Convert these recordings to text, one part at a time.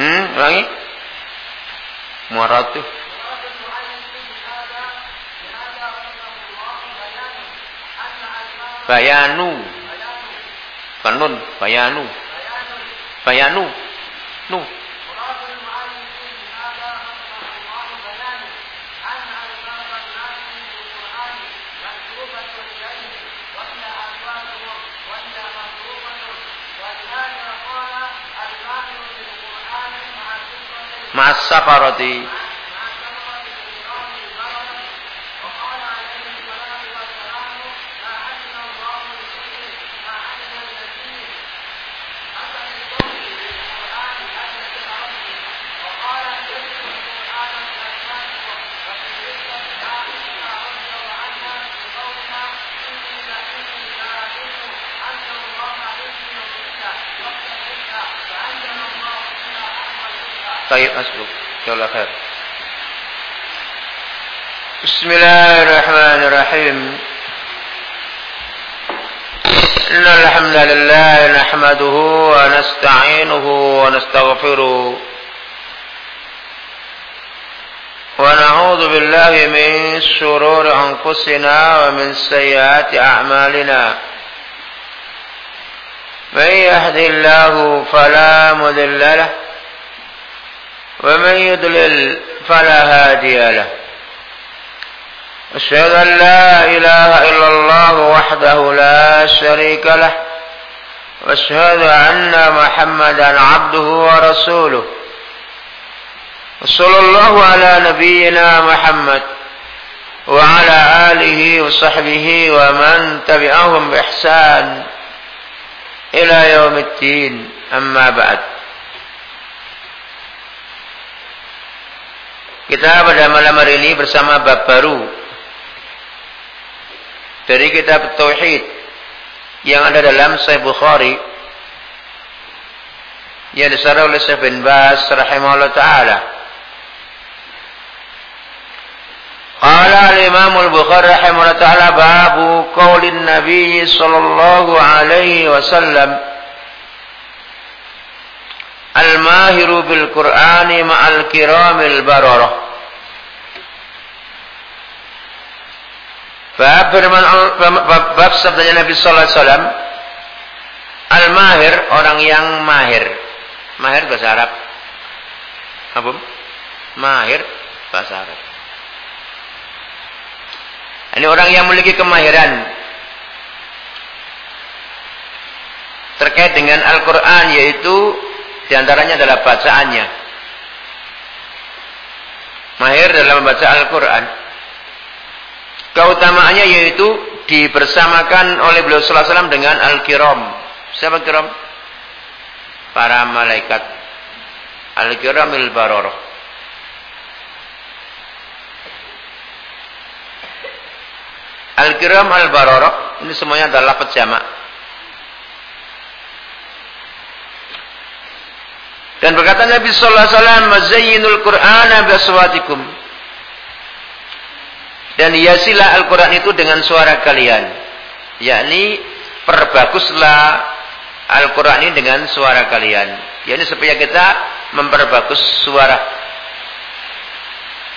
Ulangi. Muaratu. Bayanu. Kanun. Bayanu. Bayanu. Nu. Masa paroti. طيب أسلك الله خير بسم الله الرحمن الرحيم. إن الحمد لله نحمده ونستعينه ونستغفره ونعوذ بالله من شرور أنفسنا ومن سيئات أعمالنا. من يهدي الله فلا مذل له ومن يضلل فلا هادي له. أشهد أن لا إله إلا الله وحده لا شريك له. وأشهد أن محمدا عبده ورسوله. وصلى الله على نبينا محمد وعلى آله وصحبه ومن تبعهم بإحسان إلى يوم الدين. أما بعد. Kita pada malam hari ini bersama bab baru. Dari kitab Tauhid yang ada dalam Sahih Bukhari. Yang disarah oleh Syekh bin Bas rahimahullah taala. Qala al-Imam al-Bukhari rahimahullah taala babu qaulin Nabi sallallahu alaihi wasallam Al-mahiru bil Qur'ani ma'al kiramil bararah. Bab firman bab sabdanya Nabi sallallahu alaihi wasallam Al-mahir orang yang mahir. Mahir bahasa Arab. Apa? Mahir bahasa Arab. Ini orang yang memiliki kemahiran terkait dengan Al-Qur'an yaitu di antaranya adalah bacaannya. Mahir dalam membaca Al-Quran. Keutamaannya yaitu dibersamakan oleh beliau sallallahu alaihi wasallam dengan Al-Kiram. Siapa Kiram? Para malaikat. Al-Kiramil Baroroh. Al-Kiram Al-Baroroh. Ini semuanya adalah pejamak. Dan berkata Nabi sallallahu alaihi wasallam, "Mazayyinul Qur'ana bi aswatikum." Dan hiasilah Al-Qur'an itu dengan suara kalian. Yakni perbaguslah Al-Qur'an ini dengan suara kalian. Yakni supaya kita memperbagus suara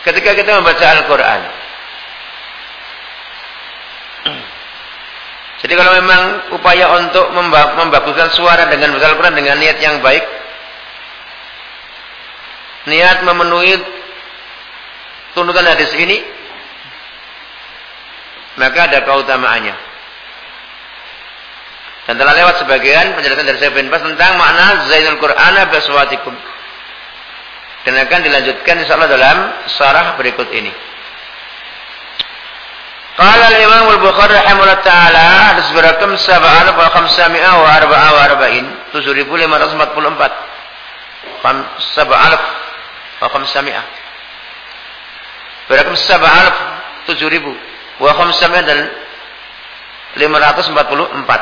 ketika kita membaca Al-Qur'an. Jadi kalau memang upaya untuk membaguskan suara dengan membaca Al-Quran dengan niat yang baik, niat memenuhi tuntutan hadis ini maka ada keutamaannya. Dan telah lewat sebagian penjelasan dari Syekh bin Bas tentang makna Zainul Quran baswatikum dan akan dilanjutkan insyaallah dalam syarah berikut ini. Qala al-Imam al-Bukhari rahimahullah taala hadis berakam 7500 wa arba'a wa arba'in 7544 7000 wa khamsami'ah. Berakum sab'alaf tujuh ribu. Wa khamsami'ah dan lima ratus empat puluh empat.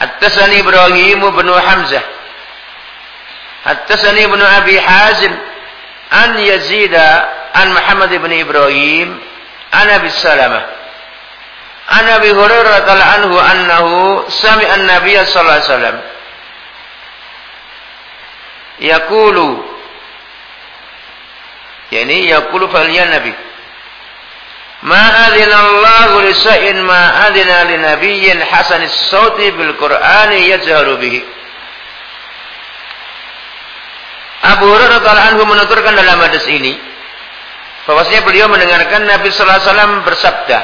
Hattasani Ibrahim bin Hamzah. Hattasani ibn Abi Hazim. An Yazida an Muhammad ibn Ibrahim. An Abi Salamah. An Abi Hurairah anhu annahu sami'a an-nabiy sallallahu alaihi wasallam yakulu yakni yakulu fa'liyan nabi. Ma adzina Allah li sa'in ma adzina li nabiyyin hasanis sauti bil qur'ani yajharu bihi. Abu Hurairah radhiyallahu anhu menuturkan dalam hadis ini bahwasanya beliau mendengarkan Nabi sallallahu alaihi wasallam bersabda.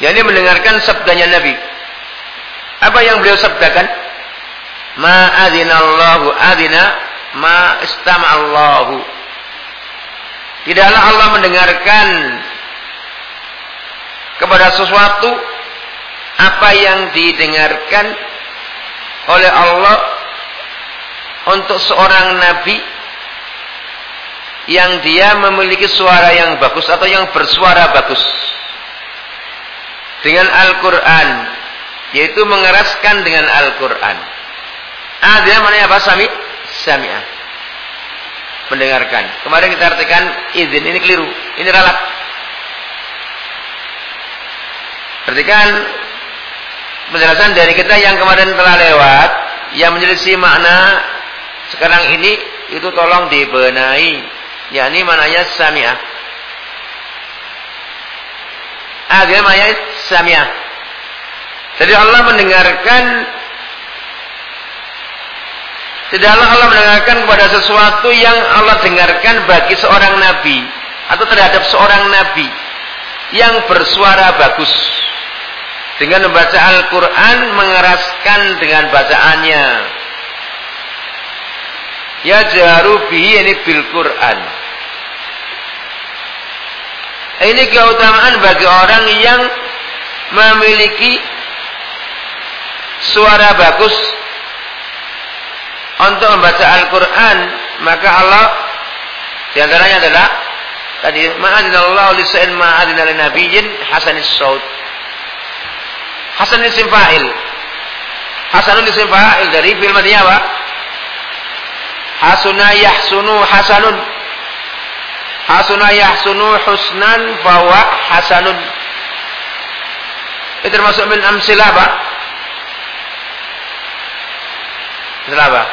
Yakni mendengarkan sabdanya Nabi. Apa yang beliau sabdakan ma adzinallahu adzina ma istama'allahu tidaklah Allah mendengarkan kepada sesuatu apa yang didengarkan oleh Allah untuk seorang nabi yang dia memiliki suara yang bagus atau yang bersuara bagus. Dengan Al-Quran yaitu mengeraskan dengan Al-Quran Adina mana apa? Sami? Sami'ah. Mendengarkan. Kemarin kita artikan izin. Ini keliru. Ini ralat. Perhatikan penjelasan dari kita yang kemarin telah lewat. Yang menjelaskan makna sekarang ini itu tolong dibenahi. yakni mananya sami'ah. Adina mananya sami'ah. Jadi Allah mendengarkan Tidaklah Allah mendengarkan kepada sesuatu yang Allah dengarkan bagi seorang nabi atau terhadap seorang nabi yang bersuara bagus. Dengan membaca Al-Quran mengeraskan dengan bacaannya. Ya jaru bihi ini bil Quran. Ini keutamaan bagi orang yang memiliki suara bagus untuk membaca Al-Quran maka Allah di antaranya adalah tadi ma'adinallahu lisa'in ma'adina li nabiyyin hasanis saut hasan isim fa'il hasanun isim fa'il dari film madinya apa? Hasuna yahsunu hasanun. Hasuna yahsunu husnan bahwa hasanun. Itu termasuk min amsilah apa? Misalnya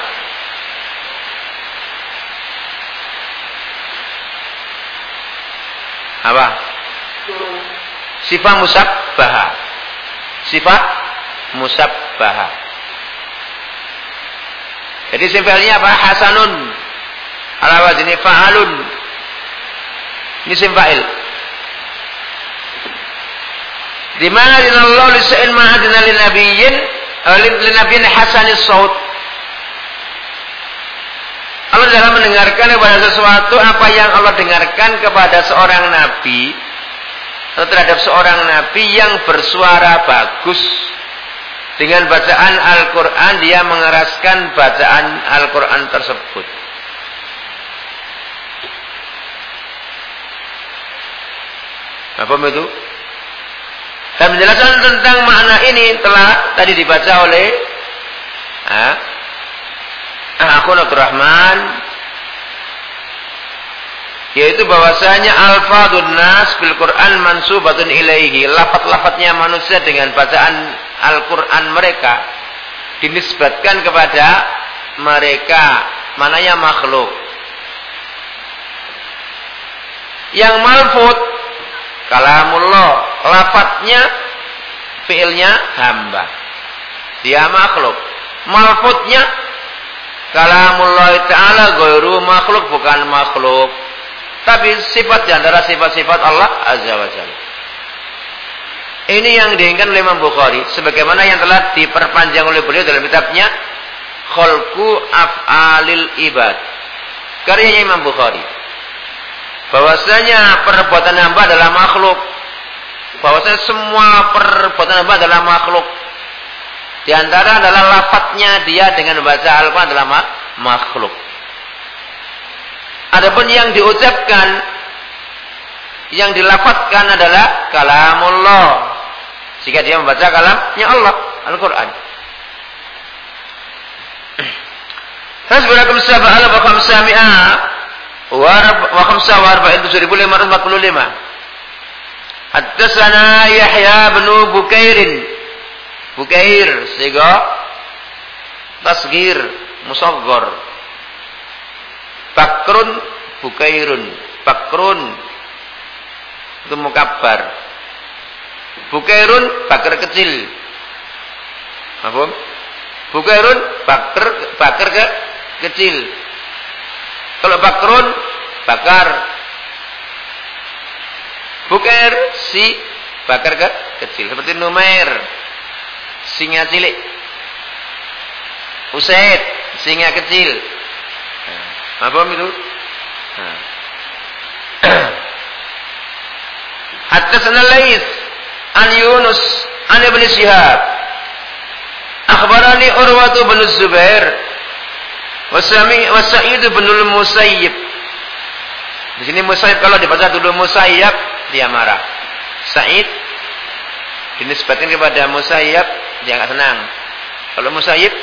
apa? Sifat musabbaha. Sifat musabbaha. Jadi simfalnya apa? Hasanun. Ala ini fa'alun. Ini simfa'il. Di mana di Allah li sa'in ma'adina li nabiyyin li nabiyyin hasanis saut. Allah dalam mendengarkan kepada sesuatu apa yang Allah dengarkan kepada seorang nabi atau terhadap seorang nabi yang bersuara bagus dengan bacaan Al-Quran dia mengeraskan bacaan Al-Quran tersebut. Apa itu? Dan menjelaskan tentang makna ini telah tadi dibaca oleh ah, aku Rahman. Yaitu bahwasanya alfadun nas bil Quran mansubatun ilaihi. Lafat-lafatnya manusia dengan bacaan Al-Quran mereka dinisbatkan kepada mereka. Mananya makhluk. Yang malfud kalamullah. Lafadznya fiilnya hamba. Dia makhluk. Malfudnya kalamullah ta'ala gairu makhluk bukan makhluk tapi sifat antara sifat-sifat Allah Azza wa Jalla. Ini yang diinginkan oleh Imam Bukhari. Sebagaimana yang telah diperpanjang oleh beliau dalam kitabnya. Kholku af'alil ibad. Karyanya Imam Bukhari. Bahwasanya perbuatan hamba adalah makhluk. Bahwasanya semua perbuatan hamba adalah makhluk. Di antara adalah lafadznya dia dengan membaca Al-Quran adalah makhluk. Adapun yang diucapkan yang dilafatkan adalah kalamullah. Jika dia membaca kalamnya Allah, Al-Qur'an. Hasbulakum sab'ala wa khamsa mi'a wa khamsa wa arba'in tujuh ribu lima ratus lima. Yahya bin Bukairin. Bukair sehingga tasgir musaghar Bakrun bukairun. Bakrun itu mukabbar. Bukairun bakar kecil. Apa? Bukairun bakar bakar ke kecil. Kalau bakrun bakar. Bukair si bakar ke kecil seperti Numair singa cilik. Usaid singa kecil. Apa itu? Hatta Lais an Yunus an Ibn Shihab akhbarani Urwatu bin Zubair wa Sami wa Sa'id bin Musayyib di sini Musayyib kalau dibaca dulu Musayyab dia marah Sa'id dinisbatkan kepada Musayyab dia enggak senang kalau Musayyib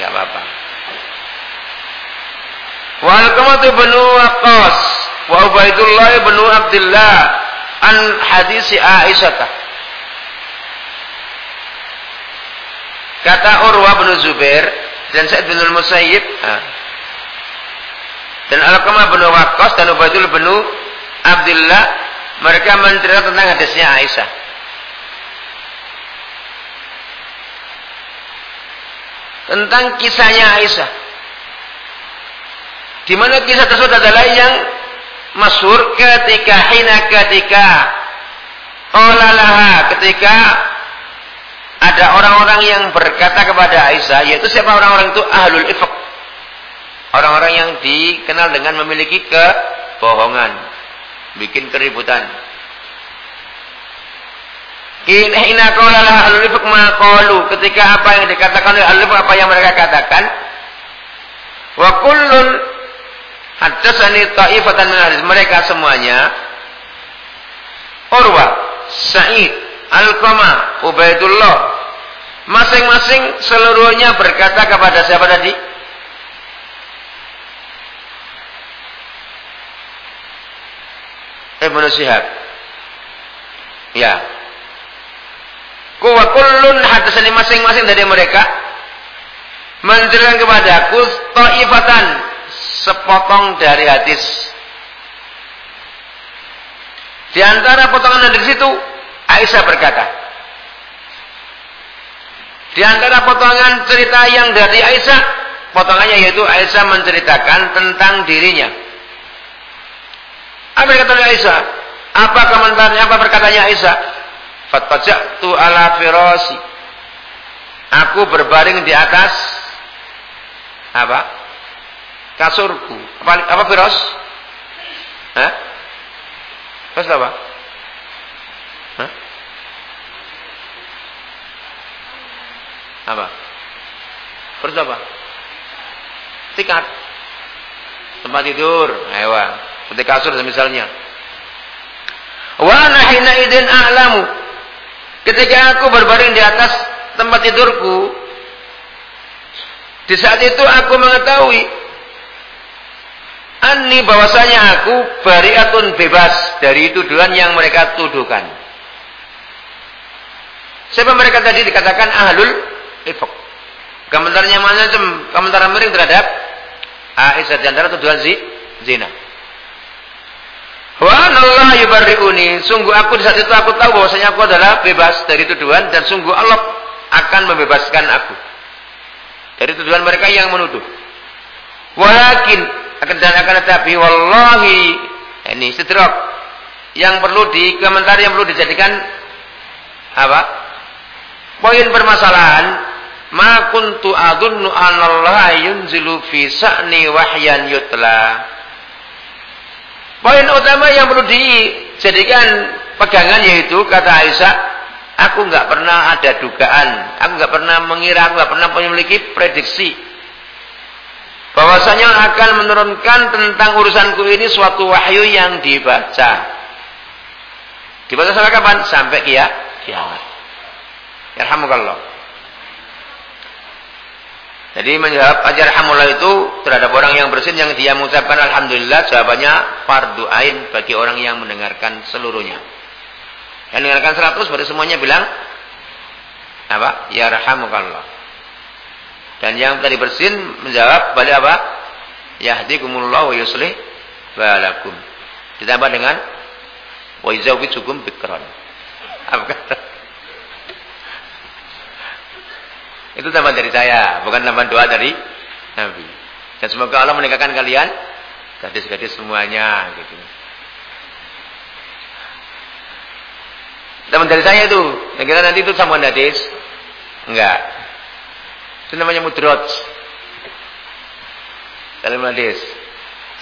enggak apa-apa Wa Alqamah bin Waqqas wa Ubaidullah bin Abdullah an hadis Aisyah. Kata Urwa bin Zubair dan Sa'id bin Musayyib dan Alqamah bin Waqqas dan Ubaidullah bin Abdullah mereka menceritakan tentang hadisnya Aisyah. Tentang kisahnya Aisyah. Di mana kisah tersebut adalah yang masyhur ketika hina ketika olalaha ketika ada orang-orang yang berkata kepada Aisyah yaitu siapa orang-orang itu? Ahlul ifk orang-orang yang dikenal dengan memiliki kebohongan bikin keributan Hina qala ahlul ifk maqalu ketika apa yang dikatakan oleh ahlul ifk apa yang mereka katakan wa kullun Haddatsani ta'ifatan min mereka semuanya Urwa, Sa'id, Al-Qama, Ubaidullah masing-masing seluruhnya berkata kepada siapa tadi? Ibnu Syihab. Ya. Kuwa kullun hadasani masing-masing dari mereka menjelaskan kepadaku ta'ifatan sepotong dari hadis. Di antara potongan dari situ, Aisyah berkata, di antara potongan cerita yang dari Aisyah, potongannya yaitu Aisyah menceritakan tentang dirinya. Apa yang kata Aisyah? Apa komentarnya? Apa perkataannya Aisyah? Fatajatu ala firasi. Aku berbaring di atas apa? kasurku. Apa apa Firos? Hah? Firos apa? Hah? Apa? Firos apa? Tikat. Tempat tidur. Ewa. Seperti kasur misalnya. Wa nahina idin a'lamu. Ketika aku berbaring di atas tempat tidurku, di saat itu aku mengetahui Ani bahwasanya aku bariatun bebas dari tuduhan yang mereka tuduhkan. Siapa mereka tadi dikatakan ahlul ifk. Komentarnya macam komentar miring terhadap Aisyah di antara tuduhan zina. Wa Allah yubarriuni. Sungguh aku di saat itu aku tahu bahwasanya aku adalah bebas dari tuduhan dan sungguh Allah akan membebaskan aku dari tuduhan mereka yang menuduh. Walakin akan dan akan tetapi wallahi ini sedrok yang perlu di komentar yang perlu dijadikan apa? Poin permasalahan ma kuntu adunnu anallaha yunzilu fi sa'ni wahyan yutla. Poin utama yang perlu dijadikan pegangan yaitu kata Aisyah Aku nggak pernah ada dugaan, aku nggak pernah mengira, aku nggak pernah memiliki prediksi bahwasanya akan menurunkan tentang urusanku ini suatu wahyu yang dibaca. Dibaca sampai kapan? Sampai kia, kiamat. Alhamdulillah. Jadi menjawab ajar hamullah itu terhadap orang yang bersin yang dia mengucapkan alhamdulillah jawabannya fardu ain bagi orang yang mendengarkan seluruhnya. Yang mendengarkan 100 berarti semuanya bilang apa? Ya rahamukallah. Dan yang tadi bersin menjawab balik apa? Yahdikumullah wa yuslih balakum. Ditambah dengan wa yuzawwijukum bikran. Apa kata? Itu tambahan dari saya, bukan tambahan doa dari Nabi. Dan semoga Allah menikahkan kalian gadis-gadis semuanya gitu. Teman dari saya itu, yang kita nanti itu sambungan hadis. Enggak. Itu namanya mudrot. Dalam hadis.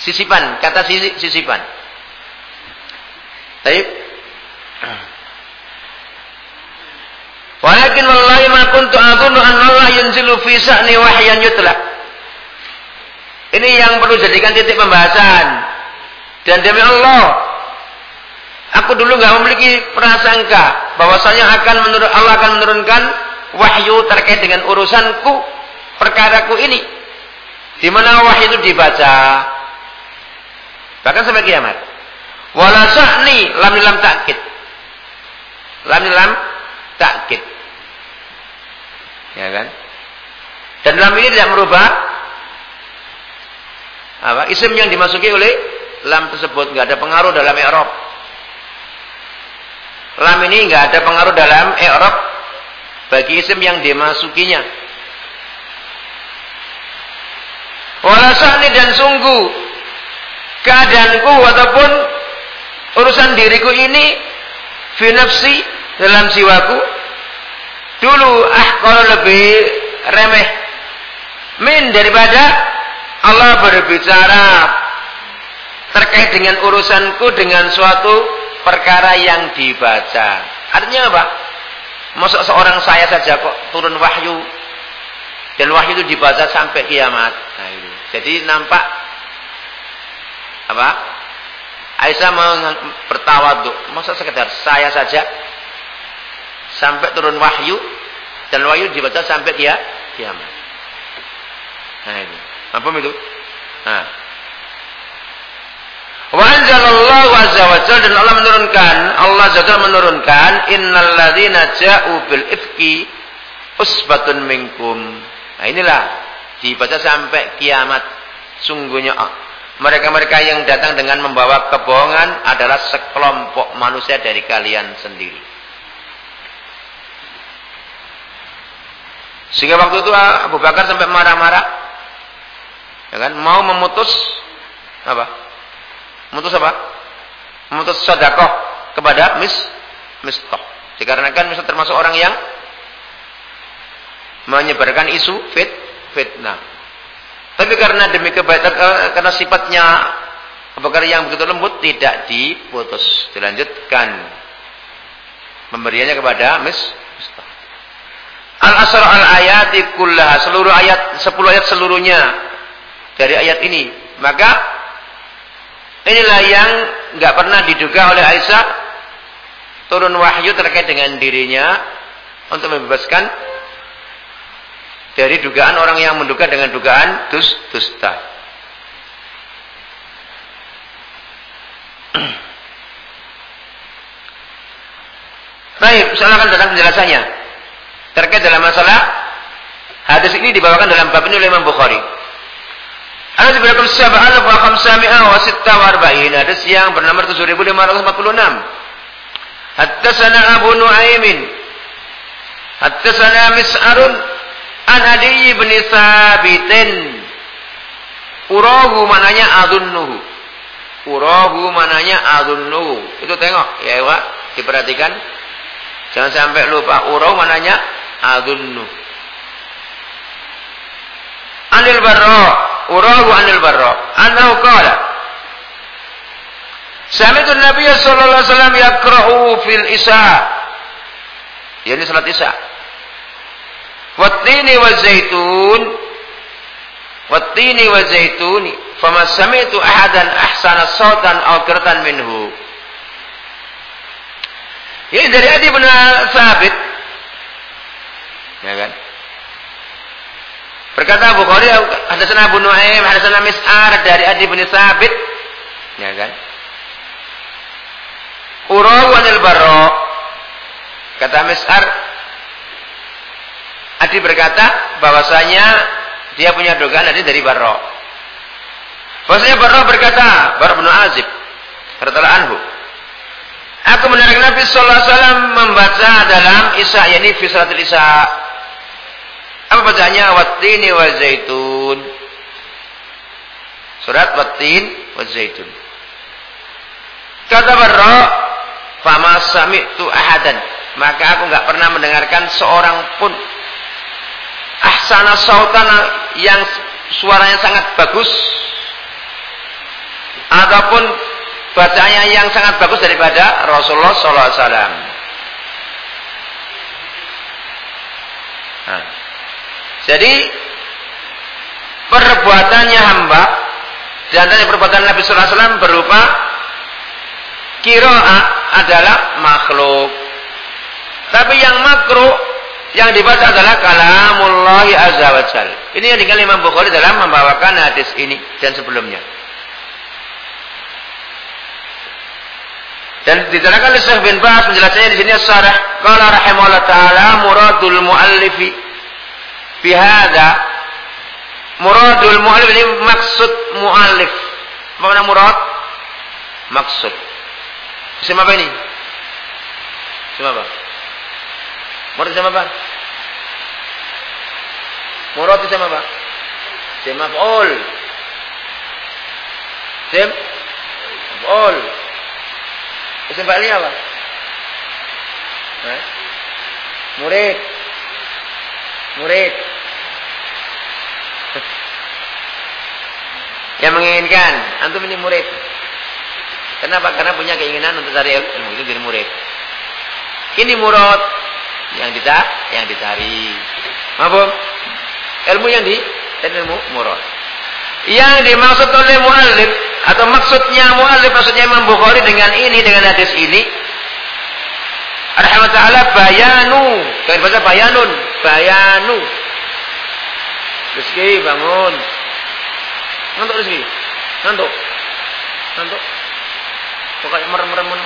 Sisipan, kata sisipan. Baik. Walakin wallahi ma kuntu adhunnu an Allah yanzilu fi sa'ni wahyan yutla. Ini yang perlu jadikan titik pembahasan. Dan demi Allah, Aku dulu nggak memiliki prasangka bahwasanya akan menurut Allah akan menurunkan wahyu terkait dengan urusanku perkaraku ini. Di mana wahyu itu dibaca. Bahkan sampai kiamat. Wala sa'ni lam lam takkid. Lam lam takkid. Ya kan? Dan lam ini tidak merubah apa? Isim yang dimasuki oleh lam tersebut nggak ada pengaruh dalam i'rab. Lam ini nggak ada pengaruh dalam i'rab bagi isim yang dimasukinya. Walasani dan sungguh keadaanku ataupun urusan diriku ini finafsi dalam siwaku dulu ah kalau lebih remeh min daripada Allah berbicara terkait dengan urusanku dengan suatu perkara yang dibaca. Artinya apa? Masa seorang saya saja kok turun wahyu dan wahyu itu dibaca sampai kiamat. Nah, itu. Jadi nampak apa? Aisyah mau bertawaduk. Masa sekedar saya saja sampai turun wahyu dan wahyu dibaca sampai dia kiamat. Nah ini. Apa itu? Nah, Wa anzalallahu azza wa jalla dan Allah menurunkan, Allah azza menurunkan innal ladzina ja'u bil ifki usbatun minkum. Nah inilah dibaca sampai kiamat. Sungguhnya mereka-mereka yang datang dengan membawa kebohongan adalah sekelompok manusia dari kalian sendiri. Sehingga waktu itu Abu Bakar sampai marah-marah. Ya kan? Mau memutus apa? Memutus apa? Memutus sodakoh kepada mis mistoh. Dikarenakan misal termasuk orang yang menyebarkan isu fit fitnah. Tapi karena demi kebaikan karena sifatnya perkara yang begitu lembut tidak diputus, dilanjutkan pemberiannya kepada Miss Al asr al ayati kullaha seluruh ayat 10 ayat seluruhnya dari ayat ini. Maka inilah yang nggak pernah diduga oleh Aisyah turun wahyu terkait dengan dirinya untuk membebaskan dari dugaan orang yang menduga dengan dugaan dus dusta. Baik, silakan datang penjelasannya. Terkait dalam masalah hadis ini dibawakan dalam bab ini oleh Imam Bukhari. Sab'al wa khamsami'a wa sitta wa arba'in. Hadis yang bernama 7546. Haddatsana Abu Nuaimin. Haddatsana Mis'arun an Adi bin Sabitin. Urahu mananya adunnuhu. Urahu mananya adunnuhu. Itu tengok ya Pak, diperhatikan Jangan sampai lupa urau mananya adunnu. Anil barra, urau anil barra. Annahu qala Sami'tu Nabi sallallahu alaihi wasallam yaqra'u fil Isya. Yani salat Isya. Wattini wa zaitun Wattini wa zaituni fama sami'tu ahadan ahsana sautan aw minhu. Ini dari Adi bin Sabit. Ya kan? Berkata Bukhari, hadasana Abu Nuaim, hadasana Mis'ar dari Adi bin Sabit. Ya kan? Uraw anil barro. Kata Mis'ar, Adi berkata bahwasanya dia punya dugaan Adi dari barro. Bahwasanya barro berkata, Barro bin Azib, radhiyallahu anhu, Aku mendengar Nabi Sallallahu Alaihi Wasallam membaca dalam Isya, yakni fi salatul Isya. Apa bacaannya? Wattini wa zaitun. Surat Wattin wa zaitun. Kata Barra, "Fama sami'tu ahadan." Maka aku enggak pernah mendengarkan seorang pun ahsana sautana yang suaranya sangat bagus ataupun bacanya yang sangat bagus daripada Rasulullah Sallallahu Alaihi Wasallam. Nah. Jadi perbuatannya hamba dan dari perbuatan Nabi Sallallahu Alaihi Wasallam berupa kiroa adalah makhluk. Tapi yang makruh yang dibaca adalah kalamullahi azza wa Ini yang dengan Imam Bukhari dalam membawakan hadis ini dan sebelumnya. Dan diterangkan oleh Syekh bin Baz penjelasannya di sini sarah qala rahimahullah taala muradul muallifi بهذا مراد المؤلف يعني مقصد مؤلف. ما معنى مراد؟ مقصد. اسم ما بني اسم ما مراد اسم ما مراد اسم ما اسم مفعول اسم مفعول اسم فعل إيه مريد مريد Yang menginginkan, antum ini murid. Kenapa? Karena punya keinginan untuk cari ilmu itu jadi murid. Ini murad yang kita yang dicari. Maaf, ilmu yang di ilmu murad. Yang dimaksud oleh muallif atau maksudnya muallif maksudnya Imam Bukhari dengan ini dengan hadis ini Rahmat ta'ala bayanu. Kayak baca bayanun. Bayanu. Rizki bangun. Ngantuk Rizki. Ngantuk. Ngantuk. Pokoknya merem-merem.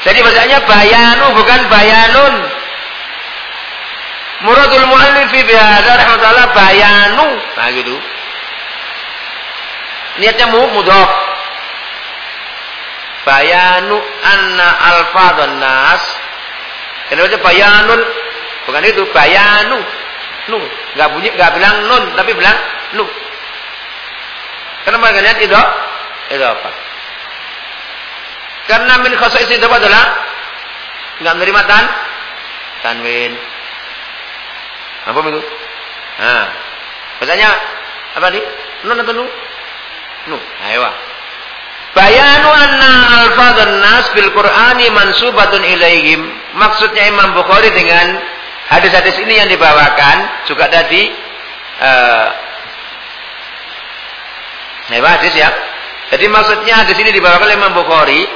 Jadi bacanya bayanu bukan bayanun. Muradul muallif fi bihadza rahmatullah bayanu. Nah gitu. Niatnya mu mudhaf. Bayanu anna alfadhan nas. Baca bayanun bukan itu bayanu. Nu, enggak bunyi enggak bilang nun tapi bilang nu. Kenapa niat itu? Itu apa? Karena min khasais itu adalah enggak menerima tan tanwin. Apa itu? Nah, Bacanya apa nih? Nun atau nu? Nu. Ayo. Bayanu anna alfadhan nas bil Qur'ani mansubatun ilaihim. Maksudnya Imam Bukhari dengan hadis-hadis ini yang dibawakan juga tadi uh, hadis ya. Jadi maksudnya hadis ini dibawakan oleh Imam Bukhari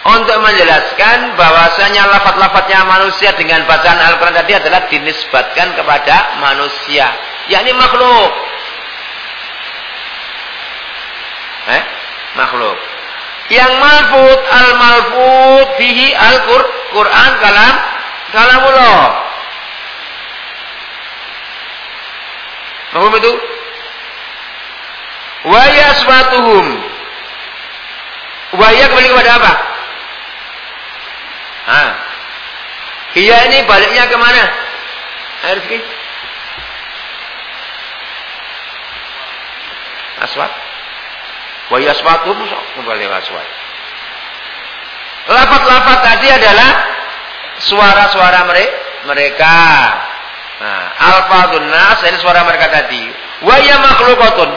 untuk menjelaskan bahwasanya lafat-lafatnya manusia dengan bacaan Al-Quran tadi adalah dinisbatkan kepada manusia, yakni makhluk. Eh? Makhluk. Yang malfud al-malfud fihi al-Quran kalam kalamullah. Mahfum itu? Wa yaswatuhum. Wa kembali kepada apa? Ah. Iya ini baliknya ke mana? Air? Aswat. Wa yaswatuhum kembali aswat. Lafat-lafat tadi adalah suara-suara mereka. Nah, alfadun nas ini suara mereka tadi. Wa ya makhlukatun.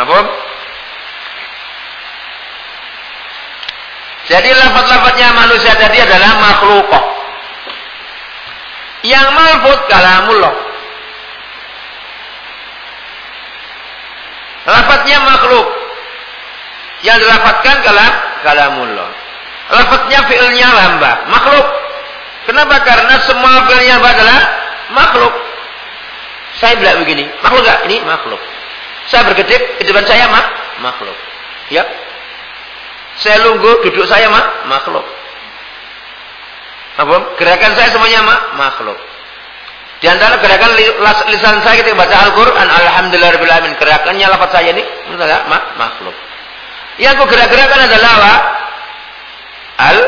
Nah. Jadi lafaz-lafaznya manusia tadi adalah makhluk. Yang malfud kalamullah. Lafaznya makhluk. Yang dilafazkan kalam kalamullah. Lafaznya fi'ilnya lamba, makhluk. Kenapa? Karena semua fi'ilnya adalah makhluk. Saya bilang begini, makhluk gak? Ini makhluk. Saya berkedip, ke depan saya mak makhluk. Ya, saya lunggu, duduk saya mak makhluk. Apa? Gerakan saya semuanya mak makhluk. Di antara gerakan lisan saya ketika baca Al-Quran, Alhamdulillahirrahmanirrahim. Gerakannya lafaz saya ini, makhluk. Yang aku gerak-gerakan adalah? Al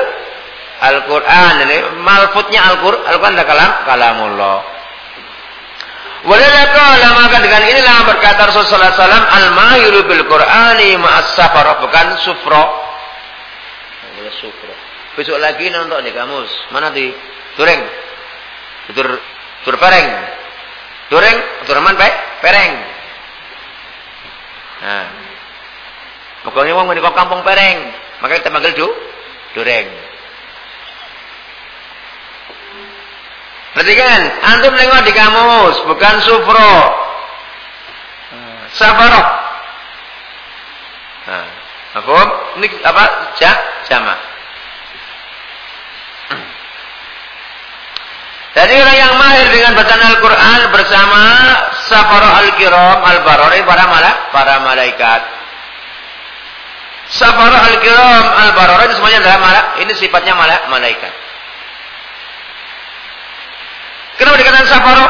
Al-Quran. Malfutnya Al-Quran. Al-Quran adalah kalam, kalamullah. Walilaka maka dengan inilah berkata Rasulullah SAW al-mahiru bil Qur'ani ma'as safar bukan sufro. Besok lagi nonton di kamus. Mana di Tureng? Tur tur pereng. Tureng, turaman baik, pereng. Nah. Pokoknya menika kampung pereng. Maka kita panggil du Dureng. Perhatikan, antum nengok di kamus, bukan sufro. Safaroh. Nah, apa? Ini apa? Ja, jama. Jadi orang yang mahir dengan bacaan Al-Quran bersama Safara Al-Kiram Al-Barori para malak, para malaikat. Safara Al-Kiram Al-Barori itu semuanya adalah malak. Ini sifatnya malak, malaikat. Kenapa dikatakan Safara?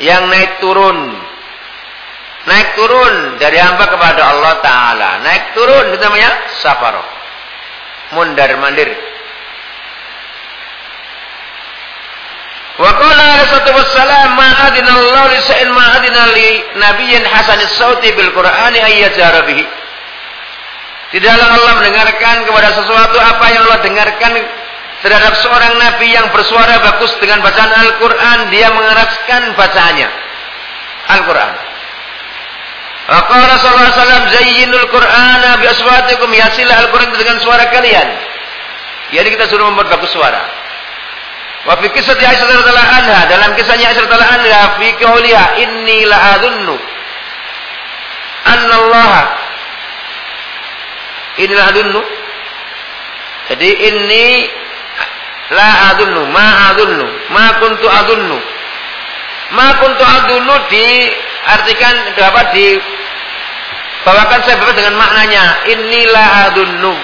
Yang naik turun. Naik turun dari hamba kepada Allah Ta'ala. Naik turun itu namanya Safara. Mundar mandir. Wa qala alaihi adina Allah li sa'in ma adina li nabiyyin hasanis sauti bil Qur'ani ayyajara bihi. Tidaklah Allah mendengarkan kepada sesuatu apa yang Allah dengarkan terhadap seorang nabi yang bersuara bagus dengan bacaan Al-Qur'an, dia mengeraskan bacaannya. Al-Qur'an. Qala sallallahu alaihi wasallam zayyinul Qur'ana bi aswatikum yasilah Al-Qur'an dengan suara kalian. Jadi kita suruh bagus suara. Wa fi kisah Aisyah radhiyallahu anha dalam kisahnya Aisyah radhiyallahu anha fi qauliha inni la adunnu anna Allah inni la adunnu jadi inni la adunnu ma adunnu ma kuntu adunnu. Ma kuntu adunnu diartikan dapat di bawakan saya bawa dengan maknanya. Inni la adunnu.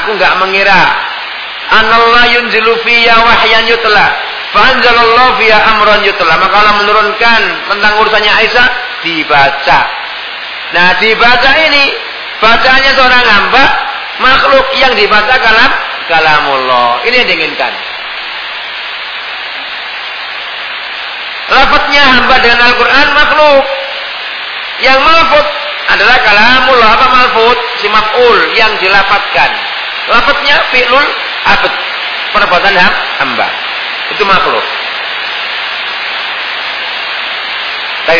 Aku enggak mengira. Anallah yunzilu fiyya wahyan yutla. Fanzalallahu fiyya amran yutla. Maka Allah menurunkan tentang urusannya Aisyah dibaca. Nah dibaca ini bacaannya seorang hamba makhluk yang dibaca kalam kalamullah. Ini yang diinginkan. Lafadznya hamba dengan Al-Quran makhluk. Yang malfud adalah kalamullah. Apa malfud? Si maf'ul yang dilapatkan lafadznya fi'lul abad perbuatan hamba. Itu makhluk. Tapi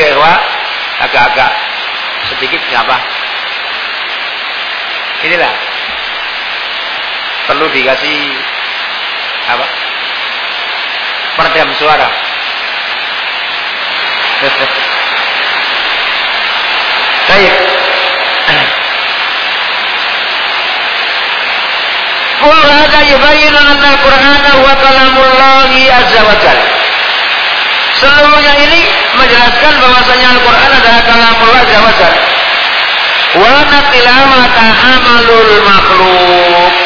agak-agak sedikit ngapa? Inilah perlu dikasih apa? Peredam suara. Baik. Kul hadza yubayyinu anna al-Qur'ana huwa kalamullahi azza wa jalla. Seluruhnya ini menjelaskan bahwasanya Al-Qur'an adalah kalamullah azza wa jalla. Wa tilawata amalul makhluk.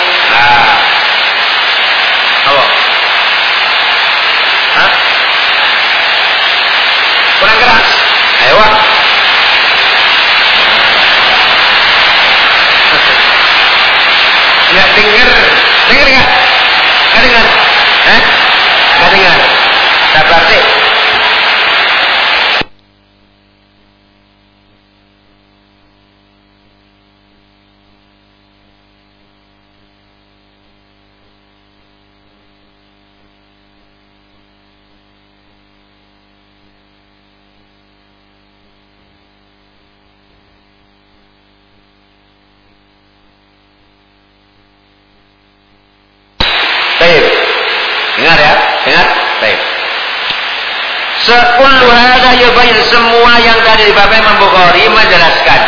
Sekullu hadha yubayin semua yang tadi di Bapak Imam Bukhari menjelaskan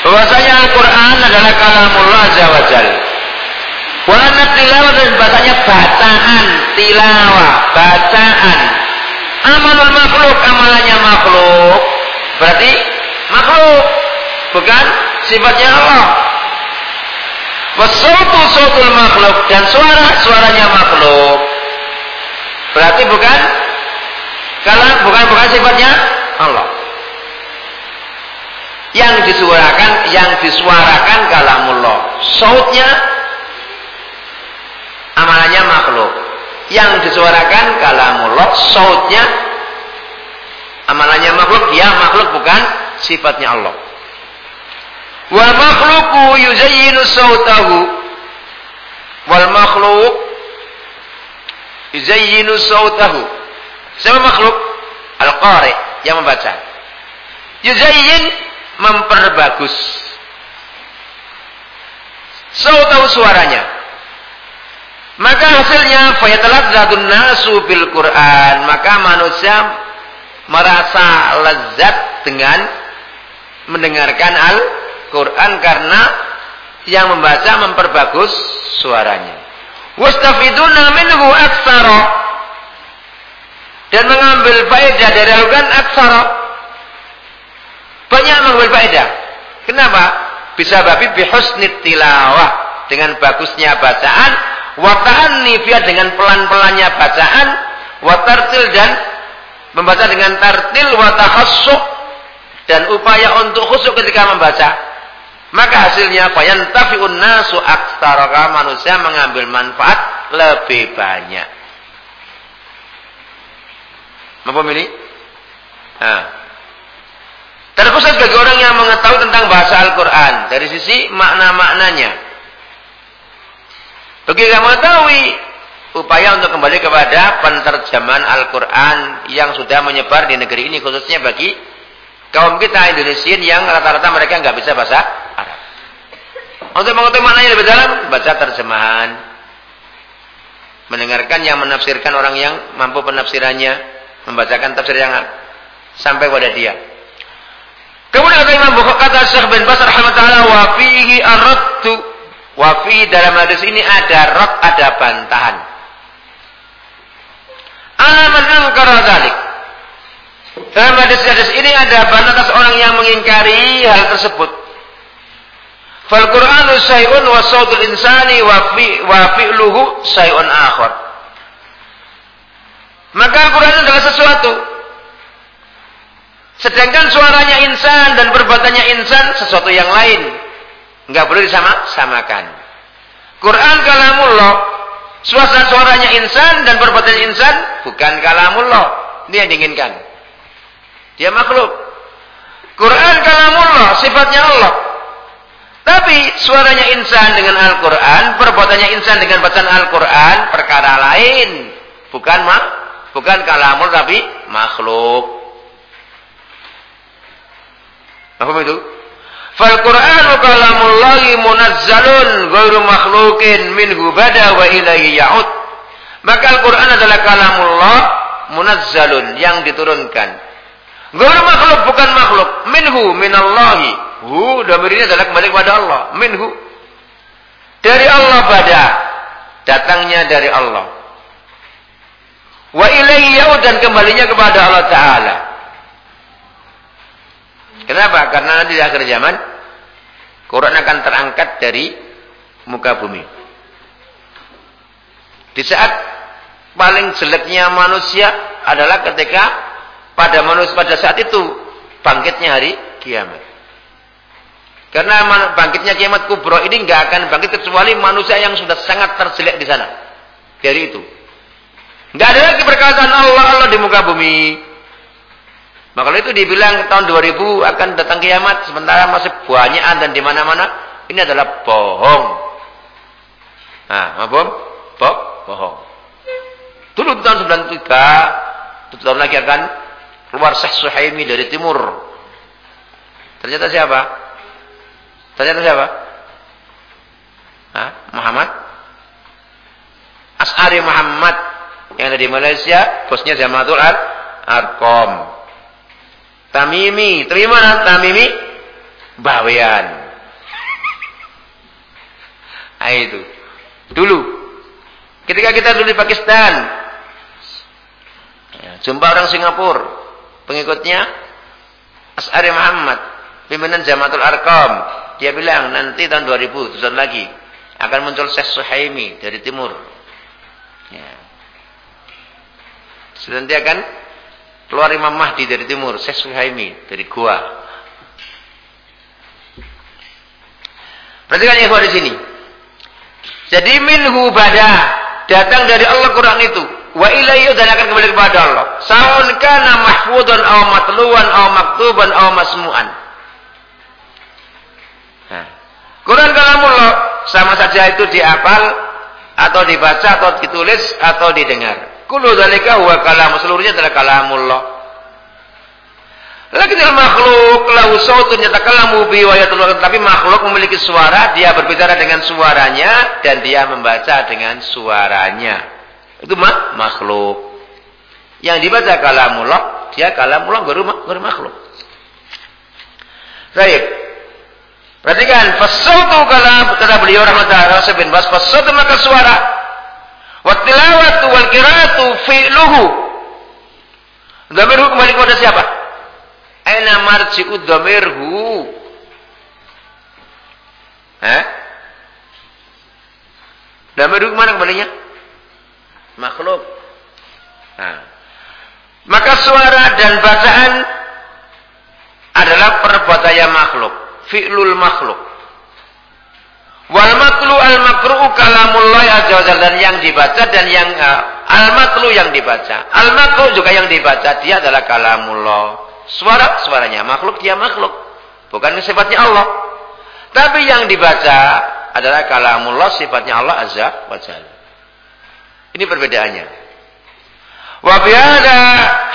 bahwasanya Al-Qur'an adalah kalamullah azza wa jal. Wa tilawah dan bahasanya bacaan, tilawah, bacaan. Amalul makhluk, amalannya makhluk. Berarti makhluk, bukan sifatnya Allah. Wasautu sautul makhluk dan suara suaranya makhluk. Berarti bukan kalau bukan bukan sifatnya Allah. Yang disuarakan, yang disuarakan kalamullah. Sautnya amalannya makhluk. Yang disuarakan kalamullah, sautnya amalannya makhluk, dia makhluk bukan sifatnya Allah. Wa makhluku yuzayyinu sautahu. Wal makhluk yuzayyinu sautahu Siapa makhluk? Al-Qari yang membaca. Yuzayyin memperbagus. So tahu suaranya. Maka hasilnya fayatalazzatun nasu bil Quran. Maka manusia merasa lezat dengan mendengarkan Al-Quran karena yang membaca memperbagus suaranya. Wastafiduna minhu aktsara dan mengambil faedah dari Al-Quran aksara. Banyak mengambil faedah. Kenapa? Bisa babi bihusnit tilawah. Dengan bagusnya bacaan. Wataan nifia dengan pelan-pelannya bacaan. Watartil dan membaca dengan tartil. Watahassuk. Dan upaya untuk khusuk ketika membaca. Maka hasilnya fayantafi'un nasu akstaraka manusia mengambil manfaat lebih banyak. Apa ini? Nah. Terkhusus bagi orang yang mengetahui tentang bahasa Al-Quran dari sisi makna-maknanya. Bagi yang mengetahui upaya untuk kembali kepada penterjemahan Al-Quran yang sudah menyebar di negeri ini khususnya bagi kaum kita Indonesia yang rata-rata mereka nggak bisa bahasa. Untuk mengetahui maknanya lebih dalam, baca terjemahan. Mendengarkan yang menafsirkan orang yang mampu penafsirannya membacakan tafsir yang sampai pada dia. Kemudian kata Imam Bukhari kata Syekh bin Bas rahimahullah wa fihi aradtu wa fi dalam hadis ini ada rad ada bantahan. Alaman angkara dzalik. Dalam hadis-hadis ini ada bantahan orang yang mengingkari hal tersebut. Fal Qur'anu syai'un wa sautul insani wa fi wa fi'luhu syai'un akhar. Maka Al-Quran adalah sesuatu. Sedangkan suaranya insan dan perbuatannya insan sesuatu yang lain. Enggak boleh disama-samakan. Quran kalamullah. Suasana suaranya insan dan perbuatannya insan bukan kalamullah. Ini yang diinginkan. Dia makhluk. Quran kalamullah, sifatnya Allah. Tapi suaranya insan dengan Al-Quran, perbuatannya insan dengan bacaan Al-Quran, perkara lain. Bukan ma bukan kalamul tapi makhluk. Apa itu? Fal Qur'anu kalamullahi munazzalun ghairu makhlukin minhu bada wa ilaihi ya'ud. Maka Al-Qur'an adalah kalamullah munazzalun yang diturunkan. Ghairu makhluk bukan makhluk, minhu minallahi. Hu dhamir ini adalah kembali kepada Allah, minhu. Dari Allah pada datangnya dari Allah. Wa ilaihi ya'ud dan kembalinya kepada Allah taala. Kenapa? Karena nanti di akhir zaman Quran akan terangkat dari muka bumi. Di saat paling jeleknya manusia adalah ketika pada manusia pada saat itu bangkitnya hari kiamat. Karena bangkitnya kiamat kubro ini nggak akan bangkit kecuali manusia yang sudah sangat terjelek di sana. Dari itu. Nggak ada lagi perkataan Allah Allah di muka bumi. Maka itu dibilang tahun 2000 akan datang kiamat sementara masih banyak dan di mana-mana ini adalah bohong. Nah, apa? Boh, bohong. Dulu tahun 93, tujuh tahun lagi akan keluar Syekh Suhaimi dari timur. Ternyata siapa? Ternyata siapa? Hah? Muhammad? As'ari Muhammad yang ada di Malaysia, bosnya Jamatul Arkom. Tamimi, terima Tamimi bawean. Nah, itu. Dulu ketika kita dulu di Pakistan ya, jumpa orang Singapura pengikutnya As'ari Muhammad pimpinan Jamatul Arqam dia bilang nanti tahun 2000 tahun lagi akan muncul Syekh Suhaimi dari timur ya. Nanti akan Keluar Imam Mahdi dari timur, Syekh Suhaimi dari Gua. Perhatikan ya di sini. Jadi minhu bada datang dari Allah Quran itu. Wa ilayhi dan akan kembali kepada Allah. Saun kana mahfudun aw matluwan aw maktuban aw masmu'an. Quran kalamullah sama saja itu diapal atau dibaca atau ditulis atau didengar. Kullu dzalika huwa kalam seluruhnya adalah kalamullah. Lakin makhluk lahu sautun yatakallamu bi wa yatlu tapi makhluk memiliki suara, dia berbicara dengan suaranya dan dia membaca dengan suaranya. Itu mak makhluk. Yang dibaca kalamullah, dia kalamullah guru, guru makhluk. Baik. Perhatikan, fasautu kalam kata beliau rahmatullah bin Bas, fasautu maka suara Wattilawatu wal qiraatu fi'luhu. Dhamirhu kembali kepada siapa? Aina marji'u dhamirhu? Eh? Dhamirhu ke mana kembalinya? Makhluk. Nah. Maka suara dan bacaan adalah perbuatan makhluk. Fi'lul makhluk. Wal matlu al makru'u kalamullah azza wajalla dan yang dibaca dan yang uh, al matlu yang dibaca. Al makru juga yang dibaca dia adalah kalamullah. Suara suaranya makhluk dia makhluk. Bukan sifatnya Allah. Tapi yang dibaca adalah kalamullah sifatnya Allah azza wajalla. Ini perbedaannya. Wa bihada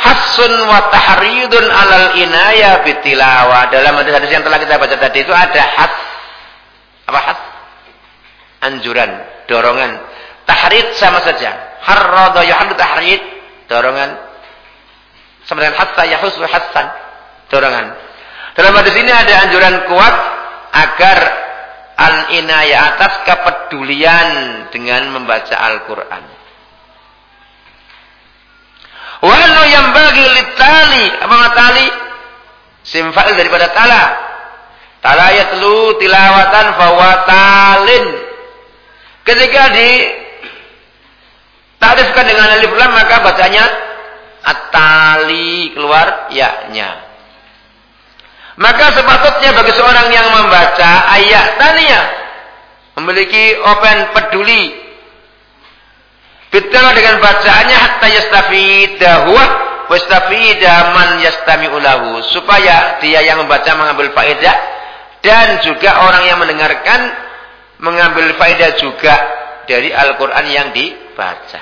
hasun wa tahridun alal inaya bitilawah. Dalam hadis yang telah kita baca tadi itu ada has apa has anjuran, dorongan. Tahrid sama saja. Harrada yuhallu tahrid, dorongan. Sama dengan hatta yahusu hassan, dorongan. Dalam hadis ini ada anjuran kuat agar al-inaya atas kepedulian dengan membaca Al-Quran. Walau yang bagi litali, apa matali? Simfal daripada tala. Tala yatlu tilawatan fawatalin Ketika di takrifkan dengan alif lam maka bacanya atali keluar yaknya. Maka sepatutnya bagi seorang yang membaca ayat tania memiliki open peduli Betul dengan bacaannya hatta yastafida huwa wastafida man yastami'u lahu supaya dia yang membaca mengambil faedah dan juga orang yang mendengarkan mengambil faedah juga dari Al-Quran yang dibaca.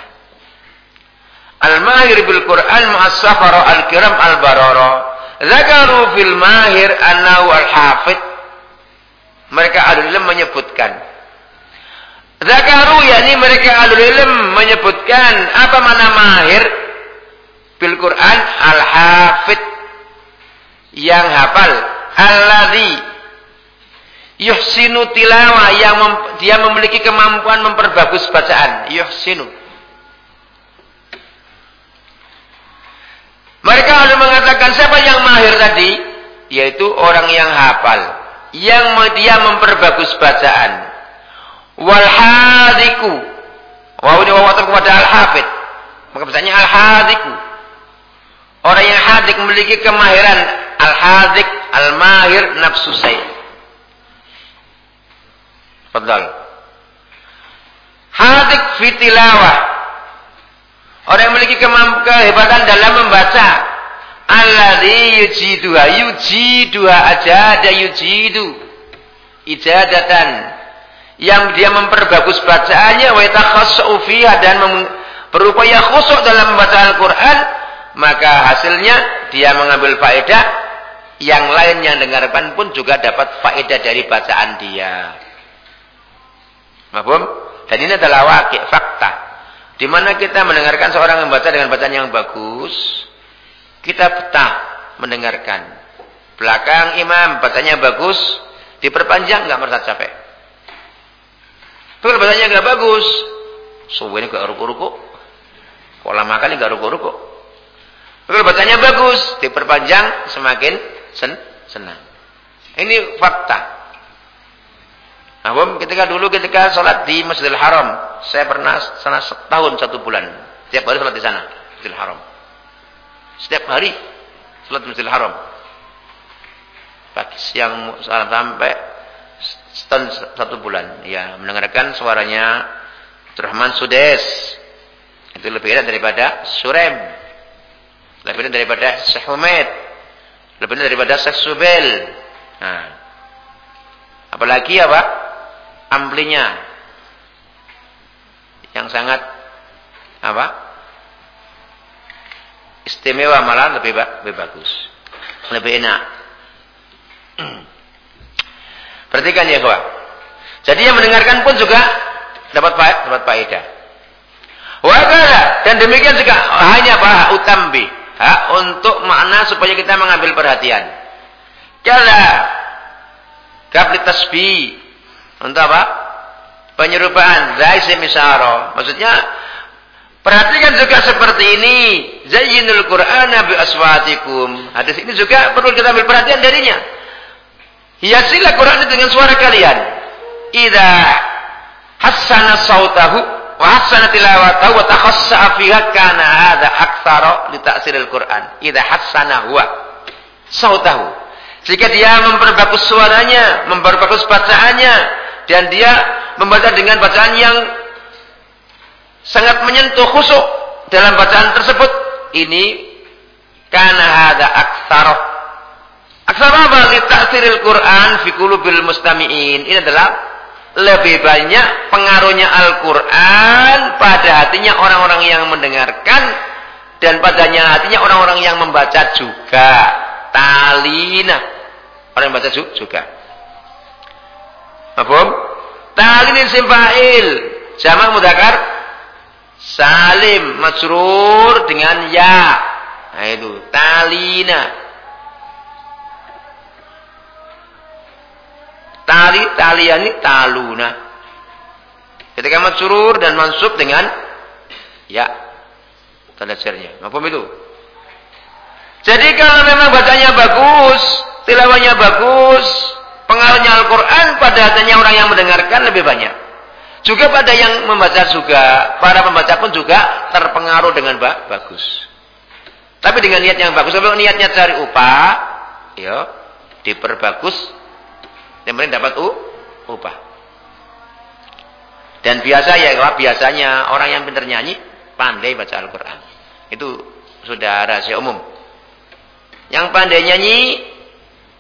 Al-mahir bil Quran ma'as-safara al-kiram al-barara. Zakaru fil mahir annahu al-hafid. Mereka ahli menyebutkan. Zakaru yakni mereka ahli ilm menyebutkan apa mana mahir bil Quran? Al-hafid yang hafal. Alladzi yuhsinu tilawah yang mem, dia memiliki kemampuan memperbagus bacaan. Yuhsinu. Mereka ada mengatakan siapa yang mahir tadi? Yaitu orang yang hafal. Yang dia memperbagus bacaan. Walhadiku. Wawu ini wawu kepada al-hafid. Maka bacanya al-hadiku. Orang yang hadik memiliki kemahiran. Al-hadik, al-mahir, nafsu say. Fadal. Hadik fitilawah Orang yang memiliki kehebatan dalam membaca. Alladhi yujiduha. Yujiduha aja ada yujidu. Ijadatan. Yang dia memperbagus bacaannya. Wa yatakhassu'u fiha. Dan berupaya khusuk dalam membaca Al-Quran. Maka hasilnya dia mengambil faedah. Yang lain yang dengarkan pun juga dapat faedah dari bacaan dia. Mahfum? Dan ini adalah wakil, fakta. Di mana kita mendengarkan seorang membaca dengan bacaan yang bagus, kita betah mendengarkan. Belakang imam bacanya bagus, diperpanjang nggak merasa capek. Kalau bacanya nggak bagus, suwe ini gak ruku-ruku. Kok lama kali nggak ruku-ruku. Kalau bacanya bagus, diperpanjang semakin sen senang. Ini fakta. Nah, ketika dulu ketika sholat di Masjidil Haram, saya pernah sana setahun satu bulan. Setiap hari sholat di sana, Masjidil Haram. Setiap hari sholat di Masjidil Haram. Pagi siang sampai setahun satu bulan. Ya, mendengarkan suaranya Rahman Sudes. Itu lebih enak daripada Surem. Lebih enak daripada Sehumet. Lebih enak daripada Sesubel. Nah. Apalagi apa? amplinya yang sangat apa istimewa malah lebih lebih bagus lebih enak perhatikan ya kawan jadi yang mendengarkan pun juga dapat dapat faedah wakala dan demikian juga hanya apa utambi hak untuk makna supaya kita mengambil perhatian kala kabli tasbih untuk apa? Penyerupaan. Zaisim isyara. Maksudnya, perhatikan juga seperti ini. Zayyinul Qur'an bi aswatikum. Hadis ini juga perlu kita ambil perhatian darinya. Hiasilah Quran itu dengan suara kalian. Ida hassana sautahu wa hassana tilawatahu wa takhassa'a fiha kana hadha aktsara li ta'siril Qur'an. Ida hassana huwa sautahu. Jika dia memperbagus suaranya, memperbagus bacaannya, dan dia membaca dengan bacaan yang sangat menyentuh khusuk dalam bacaan tersebut ini karena ada aksar aksar apa ta'siril Quran fi qulubil mustami'in ini adalah lebih banyak pengaruhnya Al-Quran pada hatinya orang-orang yang mendengarkan dan padanya hatinya orang-orang yang membaca juga talina orang yang membaca juga Mafhum? Talin isim fa'il. Jamak mudakar salim masrur dengan ya. Nah itu talina. Tali taliani taluna. Ketika masrur dan mansub dengan ya. Tanda cernya. Mafhum itu? Jadi kalau memang bacanya bagus, tilawahnya bagus, Pengaruhnya Al-Quran pada hatinya orang yang mendengarkan lebih banyak. Juga pada yang membaca juga, para pembaca pun juga terpengaruh dengan ba bagus. Tapi dengan niat yang bagus, kalau niatnya cari upah, ya diperbagus, yang penting dapat u, upah. Dan biasa ya, biasanya orang yang pintar nyanyi pandai baca Al-Quran. Itu sudah rahasia umum. Yang pandai nyanyi,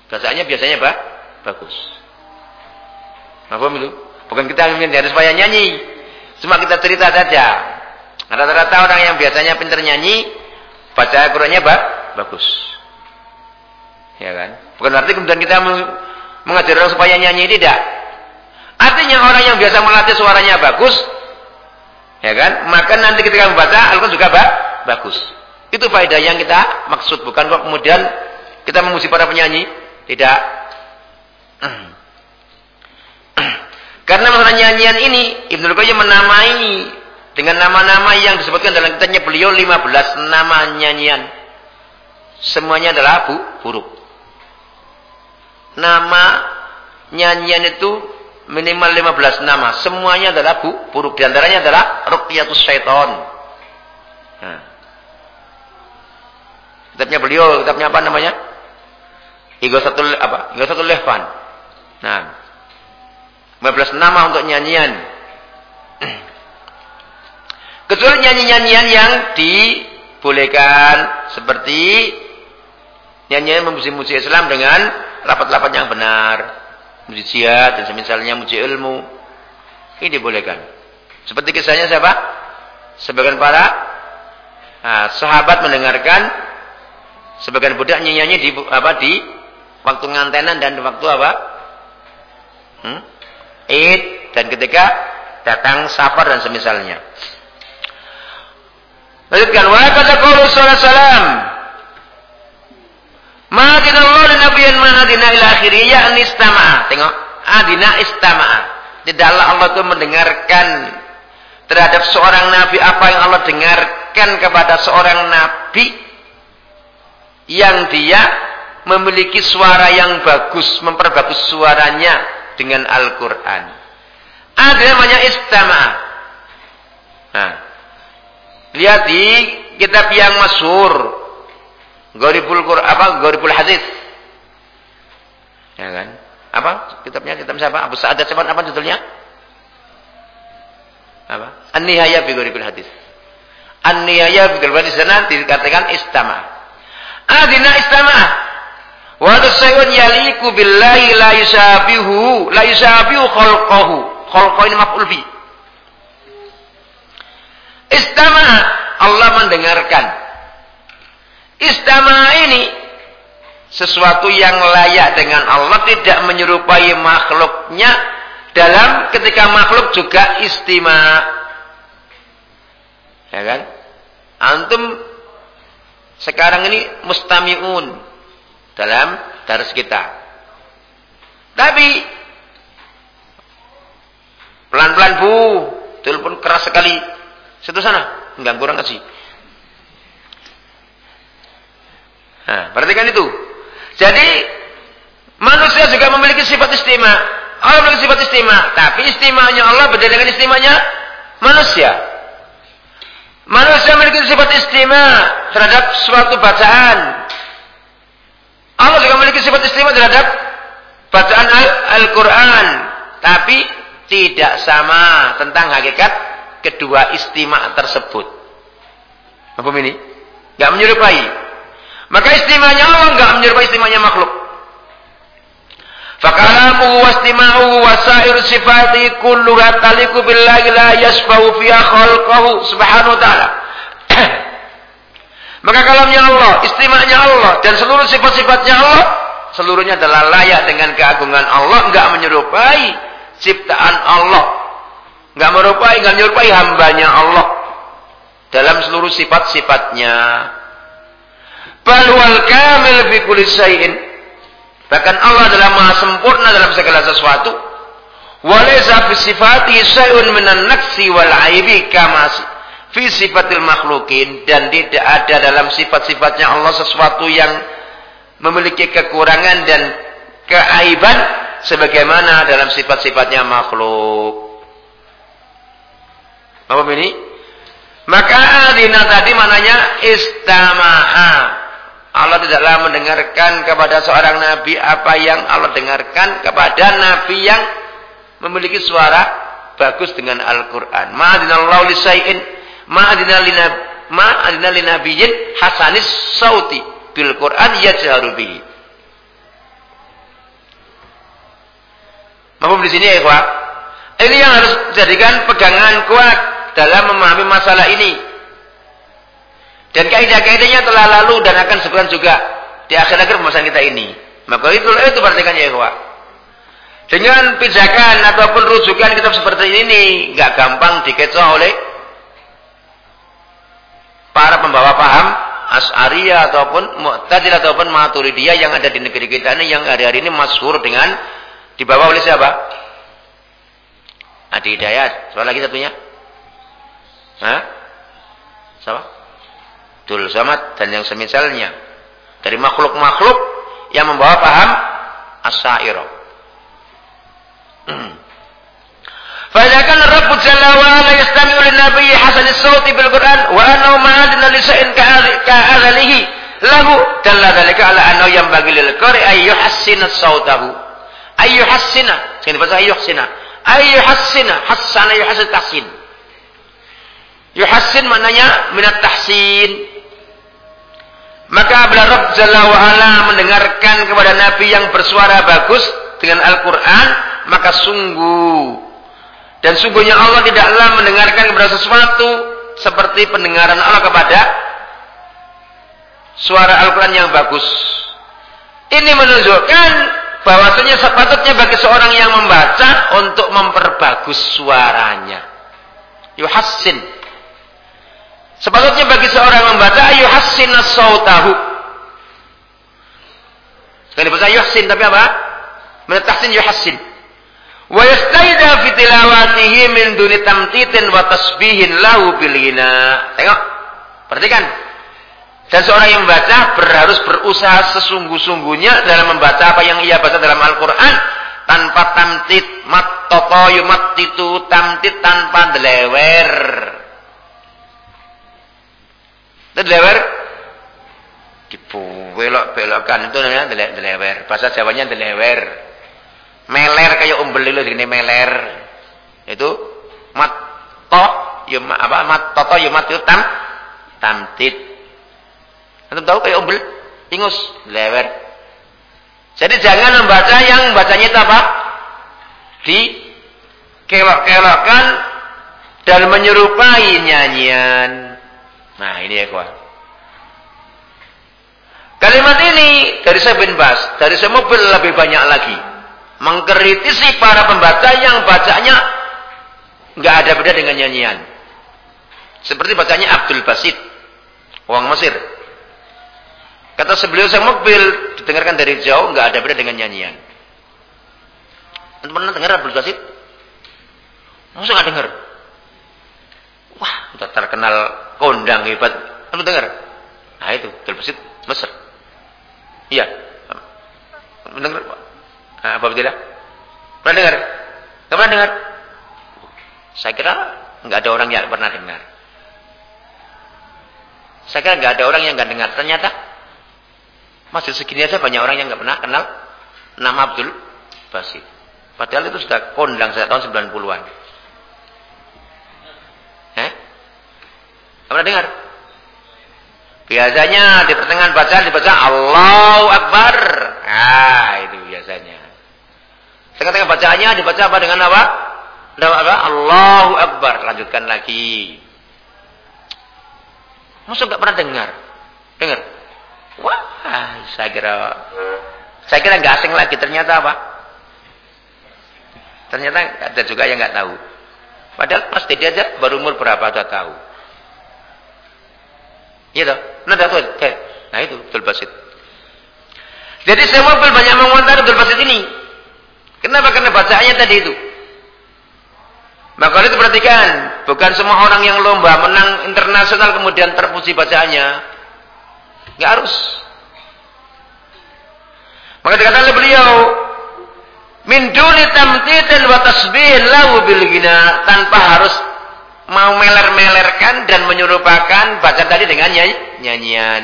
bacaannya biasanya apa? bagus. Apa itu? Bukan kita ingin dari supaya nyanyi. Cuma kita cerita saja. Rata-rata orang yang biasanya pintar nyanyi, baca Al-Qur'annya ba bagus. Ya kan? Bukan berarti kemudian kita mengajar orang supaya nyanyi tidak. Artinya orang yang biasa melatih suaranya bagus, ya kan? Maka nanti ketika membaca Al-Qur'an juga ba bagus. Itu faedah yang kita maksud, bukan kok kemudian kita memuji para penyanyi, tidak. Karena masalah nyanyian ini Ibnu Qayyim menamai dengan nama-nama yang disebutkan dalam kitabnya beliau 15 nama nyanyian. Semuanya adalah bu, buruk. Nama nyanyian itu minimal 15 nama. Semuanya adalah bu, buruk. Di antaranya adalah ruqyatus syaitan. Nah. Kitabnya beliau, kitabnya apa namanya? satu apa? satu Lehvan. Nah, 15 nama untuk nyanyian. Kecuali nyanyi-nyanyian yang dibolehkan seperti nyanyian memuji-muji Islam dengan lapat-lapat yang benar. Muji jihad dan semisalnya muji ilmu. Ini dibolehkan. Seperti kisahnya siapa? Sebagian para nah, sahabat mendengarkan sebagian budak nyanyi di apa di waktu ngantenan dan waktu apa? Hmm? Id dan ketika datang safar dan semisalnya. Lanjutkan wa kata qaulu sallallahu Ma Allah dan nabiyan ma adina ila akhiri yakni istama'a. Tengok, adina istama'a. Tidaklah Allah itu mendengarkan terhadap seorang nabi apa yang Allah dengarkan kepada seorang nabi yang dia memiliki suara yang bagus, memperbagus suaranya dengan Al-Quran. Ada namanya istama. Nah, lihat di kitab yang masyhur Gharibul Quran apa Gharibul Hadis. Ya kan? Apa kitabnya? Kitab siapa? Abu Sa'ad siapa apa judulnya? Apa? An-Nihaya fi Gharibul Hadis. An-Nihaya fi Gharibul Hadis sana dikatakan istama. Adina istama. Wa tasayun yaliku billahi la yusabihu la yusabihu khalqahu. Khalqa ini maf'ul fi. Istama Allah mendengarkan. Istama ini sesuatu yang layak dengan Allah tidak menyerupai makhluknya dalam ketika makhluk juga istima. Ya kan? Antum sekarang ini mustamiun dalam daras kita. Tapi pelan-pelan bu, telepon keras sekali. Situ sana, enggak kurang kasih. Nah, perhatikan itu. Jadi manusia juga memiliki sifat istimewa. Allah memiliki sifat istimewa, tapi istimewanya Allah berbeda dengan istimewanya manusia. Manusia memiliki sifat istimewa terhadap suatu bacaan, Allah juga memiliki sifat istimewa terhadap bacaan Al-Quran. Tapi tidak sama tentang hakikat kedua istimewa tersebut. Apa ini? Gak menyerupai. Maka istimewanya Allah gak menyerupai istimewanya makhluk. Fakalamu wastima'u wasair sifati kulluha taliku billahi la yasfahu fiha khalqahu subhanahu wa ta'ala. Maka kalamnya Allah, istimanya Allah dan seluruh sifat-sifatnya Allah seluruhnya adalah layak dengan keagungan Allah, enggak menyerupai ciptaan Allah. Enggak merupai, enggak menyerupai hambanya Allah dalam seluruh sifat-sifatnya. Bal wal kamil fi kulli syai'in. Bahkan Allah adalah maha sempurna dalam segala sesuatu. Walaysa fi sifati syai'un minan naqsi wal aibi kama fi sifatil makhlukin dan tidak ada dalam sifat-sifatnya Allah sesuatu yang memiliki kekurangan dan keaiban sebagaimana dalam sifat-sifatnya makhluk. Apa ini? Maka adina tadi maknanya istama'a. Allah tidaklah mendengarkan kepada seorang nabi apa yang Allah dengarkan kepada nabi yang memiliki suara bagus dengan Al-Qur'an. Ma'adinallahu ma'adina lina ma'adina linabiyyin hasanis sauti bil Quran yajharu bihi. Mahfum di sini ya. Ini yang harus jadikan pegangan kuat dalam memahami masalah ini. Dan kaidah-kaidahnya telah lalu dan akan sebulan juga di akhir-akhir pembahasan kita ini. Maka itu itu perhatikan ya ikhwah. Dengan pijakan ataupun rujukan kitab seperti ini nggak gampang dikecoh oleh para pembawa paham As'ariyah ataupun Mu'tazil ataupun Maturidiyah yang ada di negeri kita ini yang hari-hari ini masyhur dengan dibawa oleh siapa? Adi Hidayat. Soal lagi satunya? Hah? Siapa? Dul Samad dan yang semisalnya. Dari makhluk-makhluk yang membawa paham Asy'ariyah. Hmm. فإذا كان الرب جل وعلا يستمع للنبي حسن الصوت بالقرآن وأنه معادن لشيء كأذله له دل ذلك على أنه ينبغي للقارئ أن يحسن صوته أن يحسن سكين bahasa يحسن أن يحسن حسن يحسن tahsin yuhassin maknanya minat tahsin maka bila Rabb Jalla wa'ala mendengarkan kepada Nabi yang bersuara bagus dengan Al-Quran maka sungguh dan sungguhnya Allah tidaklah mendengarkan kepada sesuatu seperti pendengaran Allah kepada suara Al-Quran yang bagus. Ini menunjukkan bahwasanya sepatutnya bagi seorang yang membaca untuk memperbagus suaranya. Yuhassin. Sepatutnya bagi seorang membaca yuhassin as-sautahu. Sekali bahasa yuhassin tapi apa? Menetahsin yuhassin. Wa yastaida fi tilawatihi min duni tamtitin wa tasbihin lahu bil Tengok. Perhatikan. Dan seorang yang membaca harus berusaha sesungguh-sungguhnya dalam membaca apa yang ia baca dalam Al-Quran tanpa tamtit, mat toto yumat itu tamtit tanpa delewer. Delewer. Dibelok-belokkan. Itu namanya delewer. Bahasa Jawanya delewer. Meler kayak umbel itu gini meler. Itu mat to ya apa mat toto ya mat itu tam tamtit. Antum tahu kayak umbel? Ingus lewer jadi jangan membaca yang bacanya itu apa? Di kelok-kelokkan dan menyerupai nyanyian nah ini ya kawan kalimat ini dari saya bin Bas dari saya mobil lebih banyak lagi mengkritisi para pembaca yang bacanya nggak ada beda dengan nyanyian. Seperti bacanya Abdul Basit, orang Mesir. Kata sebelum saya mobil didengarkan dari jauh nggak ada beda dengan nyanyian. Anda pernah dengar Abdul Basit? Masa nggak dengar? Wah, udah terkenal kondang hebat. Anda dengar? Nah itu Basit Mesir. Iya. Mendengar Nah, apa tidak? Pernah dengar? Pernah dengar? Saya kira nggak ada orang yang pernah dengar. Saya kira nggak ada orang yang nggak dengar. Ternyata masih segini aja banyak orang yang nggak pernah kenal nama Abdul Basit. Padahal itu sudah kondang sejak tahun 90-an. Eh? Pernah dengar? Biasanya di pertengahan bacaan dibaca Allahu Akbar. Ah, itu biasanya. Tengah-tengah bacaannya dibaca apa dengan apa? Dengan apa? Allahu Akbar. Lanjutkan lagi. Masa nggak pernah dengar? Dengar? Wah, saya kira saya kira nggak asing lagi. Ternyata apa? Ternyata ada juga yang nggak tahu. Padahal Mas Dedi aja baru umur berapa sudah tahu. Iya toh? Nah, tahu. Nah itu betul basit. Jadi saya mau banyak mengomentari betul basit ini. Kenapa? Karena bacaannya tadi itu. Maka itu perhatikan, bukan semua orang yang lomba menang internasional kemudian terpuji bacaannya. Enggak harus. Maka dikatakan oleh beliau, min duni tamtitin wa tasbihin lahu bil tanpa harus mau meler-melerkan dan menyerupakan bacaan tadi dengan nyanyian.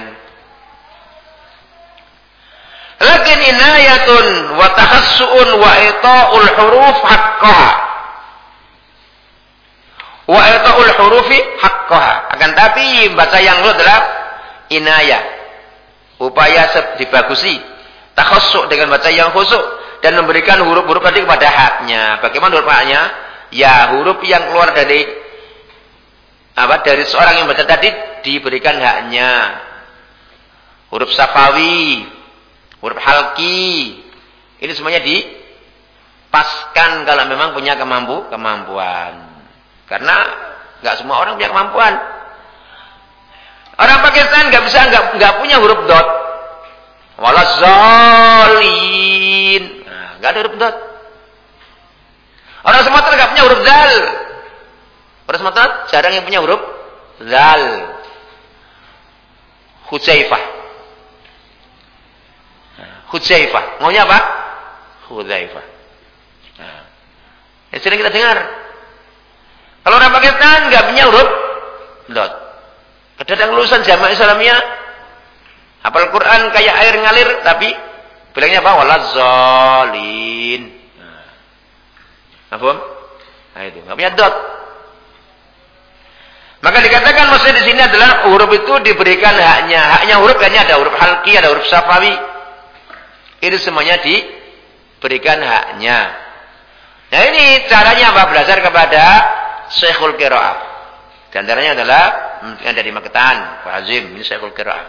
Lakin inayatun wa tahassu'un wa ita'ul huruf haqqaha. Wa ita'ul hurufi haqqaha. Akan tapi baca yang lu adalah inayah. Upaya dibagusi. Takhassu' dengan baca yang khusuk. Dan memberikan huruf-huruf tadi kepada haknya. Bagaimana huruf haknya? Ya huruf yang keluar dari apa dari seorang yang baca tadi diberikan haknya. Huruf safawi, huruf halki. Ini semuanya dipaskan kalau memang punya kemampu kemampuan. Karena nggak semua orang punya kemampuan. Orang Pakistan nggak bisa nggak nggak punya huruf dot. Walazolin. Nah, nggak ada huruf dot. Orang Sumatera nggak punya huruf dal. Orang Sumatera jarang yang punya huruf dal. Hujaifah. Nah, Hujaifah. Maunya apa? Hujaifah. Nah, ya sering kita dengar. Kalau orang Pakistan nggak punya huruf dot. Kadang lulusan jamaah Islamiyah hafal Quran kayak air ngalir tapi bilangnya apa? Walazolin. Nah, apa? Nah itu, nggak punya dot. Maka dikatakan maksudnya di sini adalah huruf itu diberikan haknya. Haknya huruf hanya ada huruf halki, ada huruf safawi. Ini semuanya diberikan haknya. Nah ini caranya apa? Belajar kepada Syekhul Qiraah. Di antaranya adalah yang dari Magetan, Pak Azim, ini Syekhul Qiraah.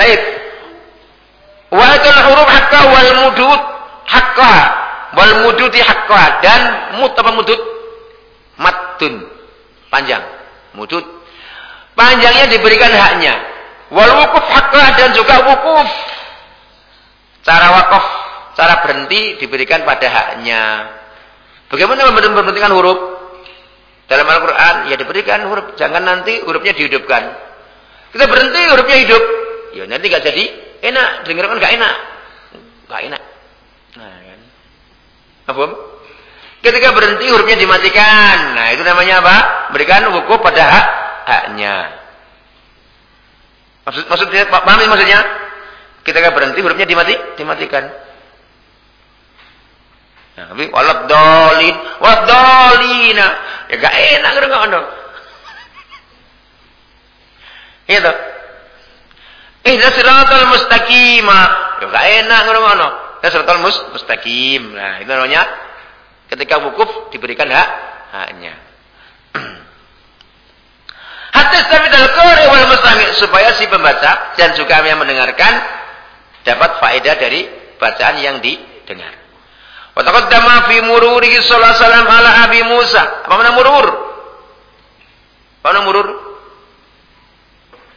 Baik. Wa atul huruf hakka wal mudud hakka wal mududi hakka dan mut apa mudud? Matun. Panjang. Mudud. Panjangnya diberikan haknya. Wal wukuf hakka dan juga wukuf. Cara wakaf Cara berhenti diberikan pada haknya. Bagaimana memberhentikan huruf? Dalam Al-Quran, ya diberikan huruf. Jangan nanti hurufnya dihidupkan. Kita berhenti hurufnya hidup. Ya nanti gak jadi enak. Dengarkan gak enak. Gak enak. Nah, kan. Apa? Ketika berhenti hurufnya dimatikan. Nah itu namanya apa? Berikan wukuf pada hak haknya. Maksud, maksudnya, paham maksudnya? Ketika berhenti hurufnya dimati, dimatikan. Nah, tapi walad dolin, walad dolina. Ya gak enak kan enggak ono. Itu. Ihdas siratal mustaqima. Ya gak enak kan enggak ono. Ya siratal mus mustaqim. Nah, itu namanya ketika wukuf diberikan hak haknya. Hatta sampai dalam qari wal mustami supaya si pembaca dan juga yang mendengarkan dapat faedah dari bacaan yang didengar. Wa taqaddama fi mururihi sallallahu alaihi wasallam ala Abi Musa. Apa mana murur? Apa mana murur?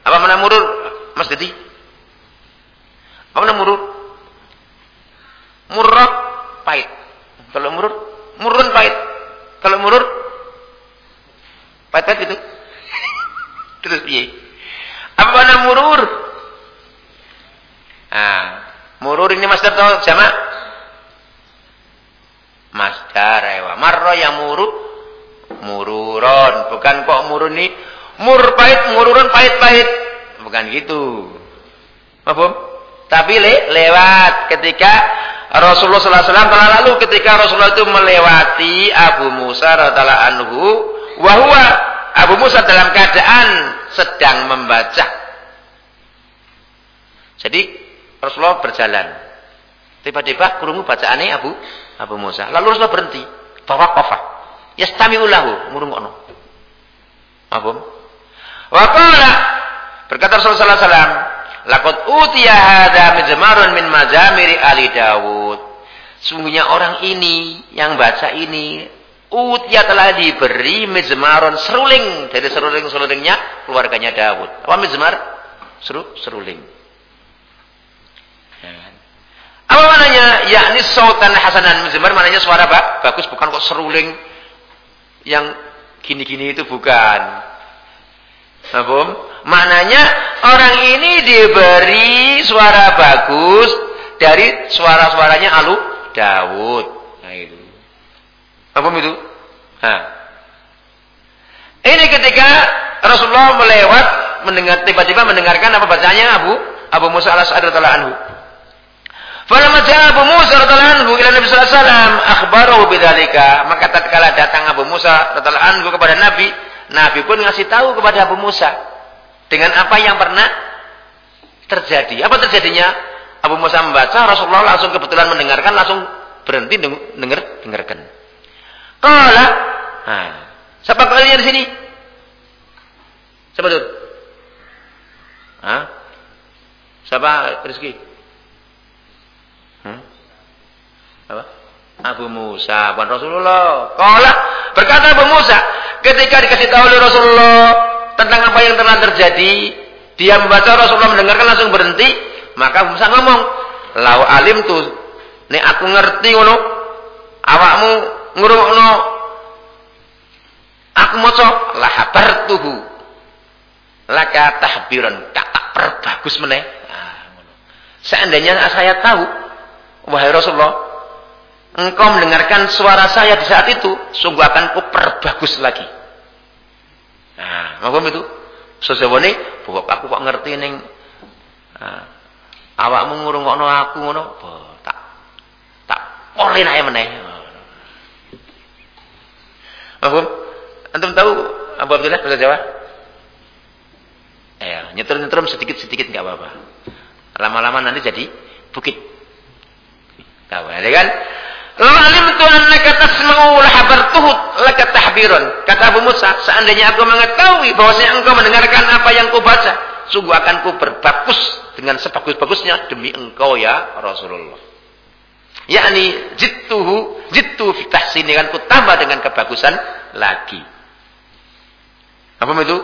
Apa mana murur? Mas Didi? Apa mana murur? Murrah pahit. Kalau murur, murun pahit. Kalau murur pahit-pahit itu. Terus piye? Apa mana murur? Ah, murur ini master tahu sama Masdar ewa. Marro yang muru mururon. Bukan kok muruni mur pahit mururon pahit-pahit. Bukan gitu. Apa? Tapi le, lewat ketika Rasulullah SAW telah lalu ketika Rasulullah itu melewati Abu Musa radhiallahu anhu wahwa Abu Musa dalam keadaan sedang membaca. Jadi Rasulullah berjalan. Tiba-tiba kurungu bacaannya Abu Abu Musa. Lalu Rasulullah berhenti. Tawaqafa. Yastami'u lahu. Ngurungono. Apa? Wa berkata Rasulullah sallallahu "Laqad utiya hadza mizmarun min mazamiri ali Dawud." Sungguhnya orang ini yang baca ini utiya telah diberi mizmarun seruling dari seruling-serulingnya keluarganya Dawud. Apa mizmar? Seru seruling. Apa mananya? Yakni sautan hasanan mizmar mananya suara apa? Bagus bukan kok seruling yang gini-gini itu bukan. Apa? Maknanya orang ini diberi suara bagus dari suara-suaranya Alu Dawud. Nah itu. Apa itu? Nah. Ini ketika Rasulullah melewat mendengar tiba-tiba mendengarkan apa bacanya Abu Abu Musa al-As'ad radhiyallahu anhu. Falamma ja'a Abu Musa radhiyallahu anhu ila Nabi sallallahu alaihi wasallam akhbarahu. Maka tatkala datang Abu Musa radhiyallahu anhu kepada Nabi, Nabi pun ngasih tahu kepada Abu Musa dengan apa yang pernah terjadi. Apa terjadinya? Abu Musa membaca, Rasulullah langsung kebetulan mendengarkan, langsung berhenti dengar dengarkan. Qala. Nah, siapa kalian di sini? Siapa tuh? Hah? Siapa Rizki? Hmm? Apa? Abu Musa, bukan Rasulullah. Kala berkata Abu Musa, ketika dikasih tahu oleh Rasulullah tentang apa yang telah terjadi, dia membaca Rasulullah mendengarkan langsung berhenti, maka Musa ngomong, "Lau alim tuh, nek aku ngerti ngono, awakmu ngurungno aku maca lah tuhu laka tahbiran kata perbagus meneh. Nah, seandainya saya tahu wahai Rasulullah engkau mendengarkan suara saya di saat itu sungguh akan ku perbagus lagi nah maksud itu sesewane bahwa aku kok ngerti ning nah, awakmu ngurungokno aku ngono tak tak oleh nae meneh Mahfum? Antum tahu Abu Abdullah bahasa Jawa? Ya, nyetrum-nyetrum sedikit-sedikit enggak apa-apa. Lama-lama nanti jadi bukit. Tahu ya kan? Lalu alim tu annaka tasma'u lahabartuhu laka tahbiran. Kata Abu Musa, seandainya aku mengetahui bahwasanya engkau mendengarkan apa yang ku baca, sungguh akan ku berbagus dengan sebagus-bagusnya demi engkau ya Rasulullah. Yakni jittuhu, jittu fi tahsini kan ku tambah dengan kebagusan lagi. Apa itu?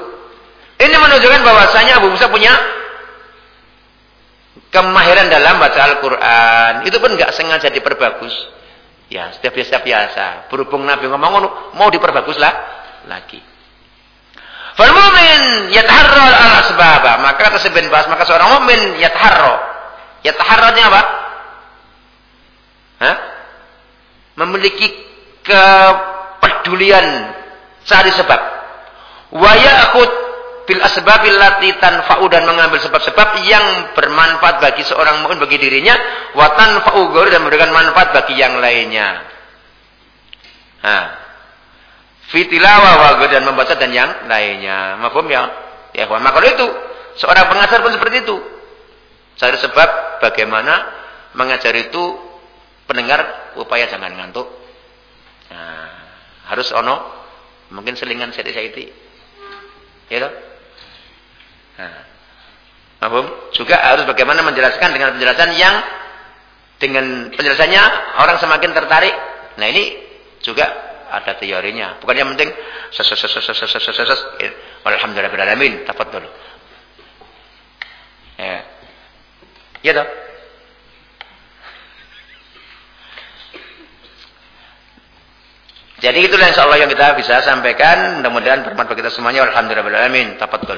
Ini menunjukkan bahwasanya Abu Musa punya kemahiran dalam baca Al-Quran. Itu pun nggak sengaja diperbagus. Ya, setiap biasa biasa. Berhubung Nabi ngomong mau diperbagus lah lagi. Fal mu'min yataharra al asbaba. Maka kata Ibn Bas, maka seorang mukmin yataharra. Yataharranya apa? Hah? Memiliki kepedulian cari sebab wa ya'khud bil asbabil lati tanfa'u dan mengambil sebab-sebab yang bermanfaat bagi seorang mukmin bagi dirinya wa tanfa'u dan memberikan manfaat bagi yang lainnya. Nah, fitilawa wa dan membaca dan yang lainnya. Mafhum ya? Ya, maka itu seorang pengajar pun seperti itu. Cari sebab bagaimana mengajar itu pendengar upaya jangan ngantuk. Nah, harus ono mungkin selingan sedikit-sedikit Ya toh? Nah. Juga harus bagaimana menjelaskan dengan penjelasan yang dengan penjelasannya orang semakin tertarik. Nah ini juga ada teorinya. Bukan yang penting alhamdulillah beralamin tafadhol. Ya. Ya toh? Jadi itulah insya Allah yang kita bisa sampaikan. Mudah-mudahan bermanfaat bagi kita semuanya. Alhamdulillah. Tapat dulu.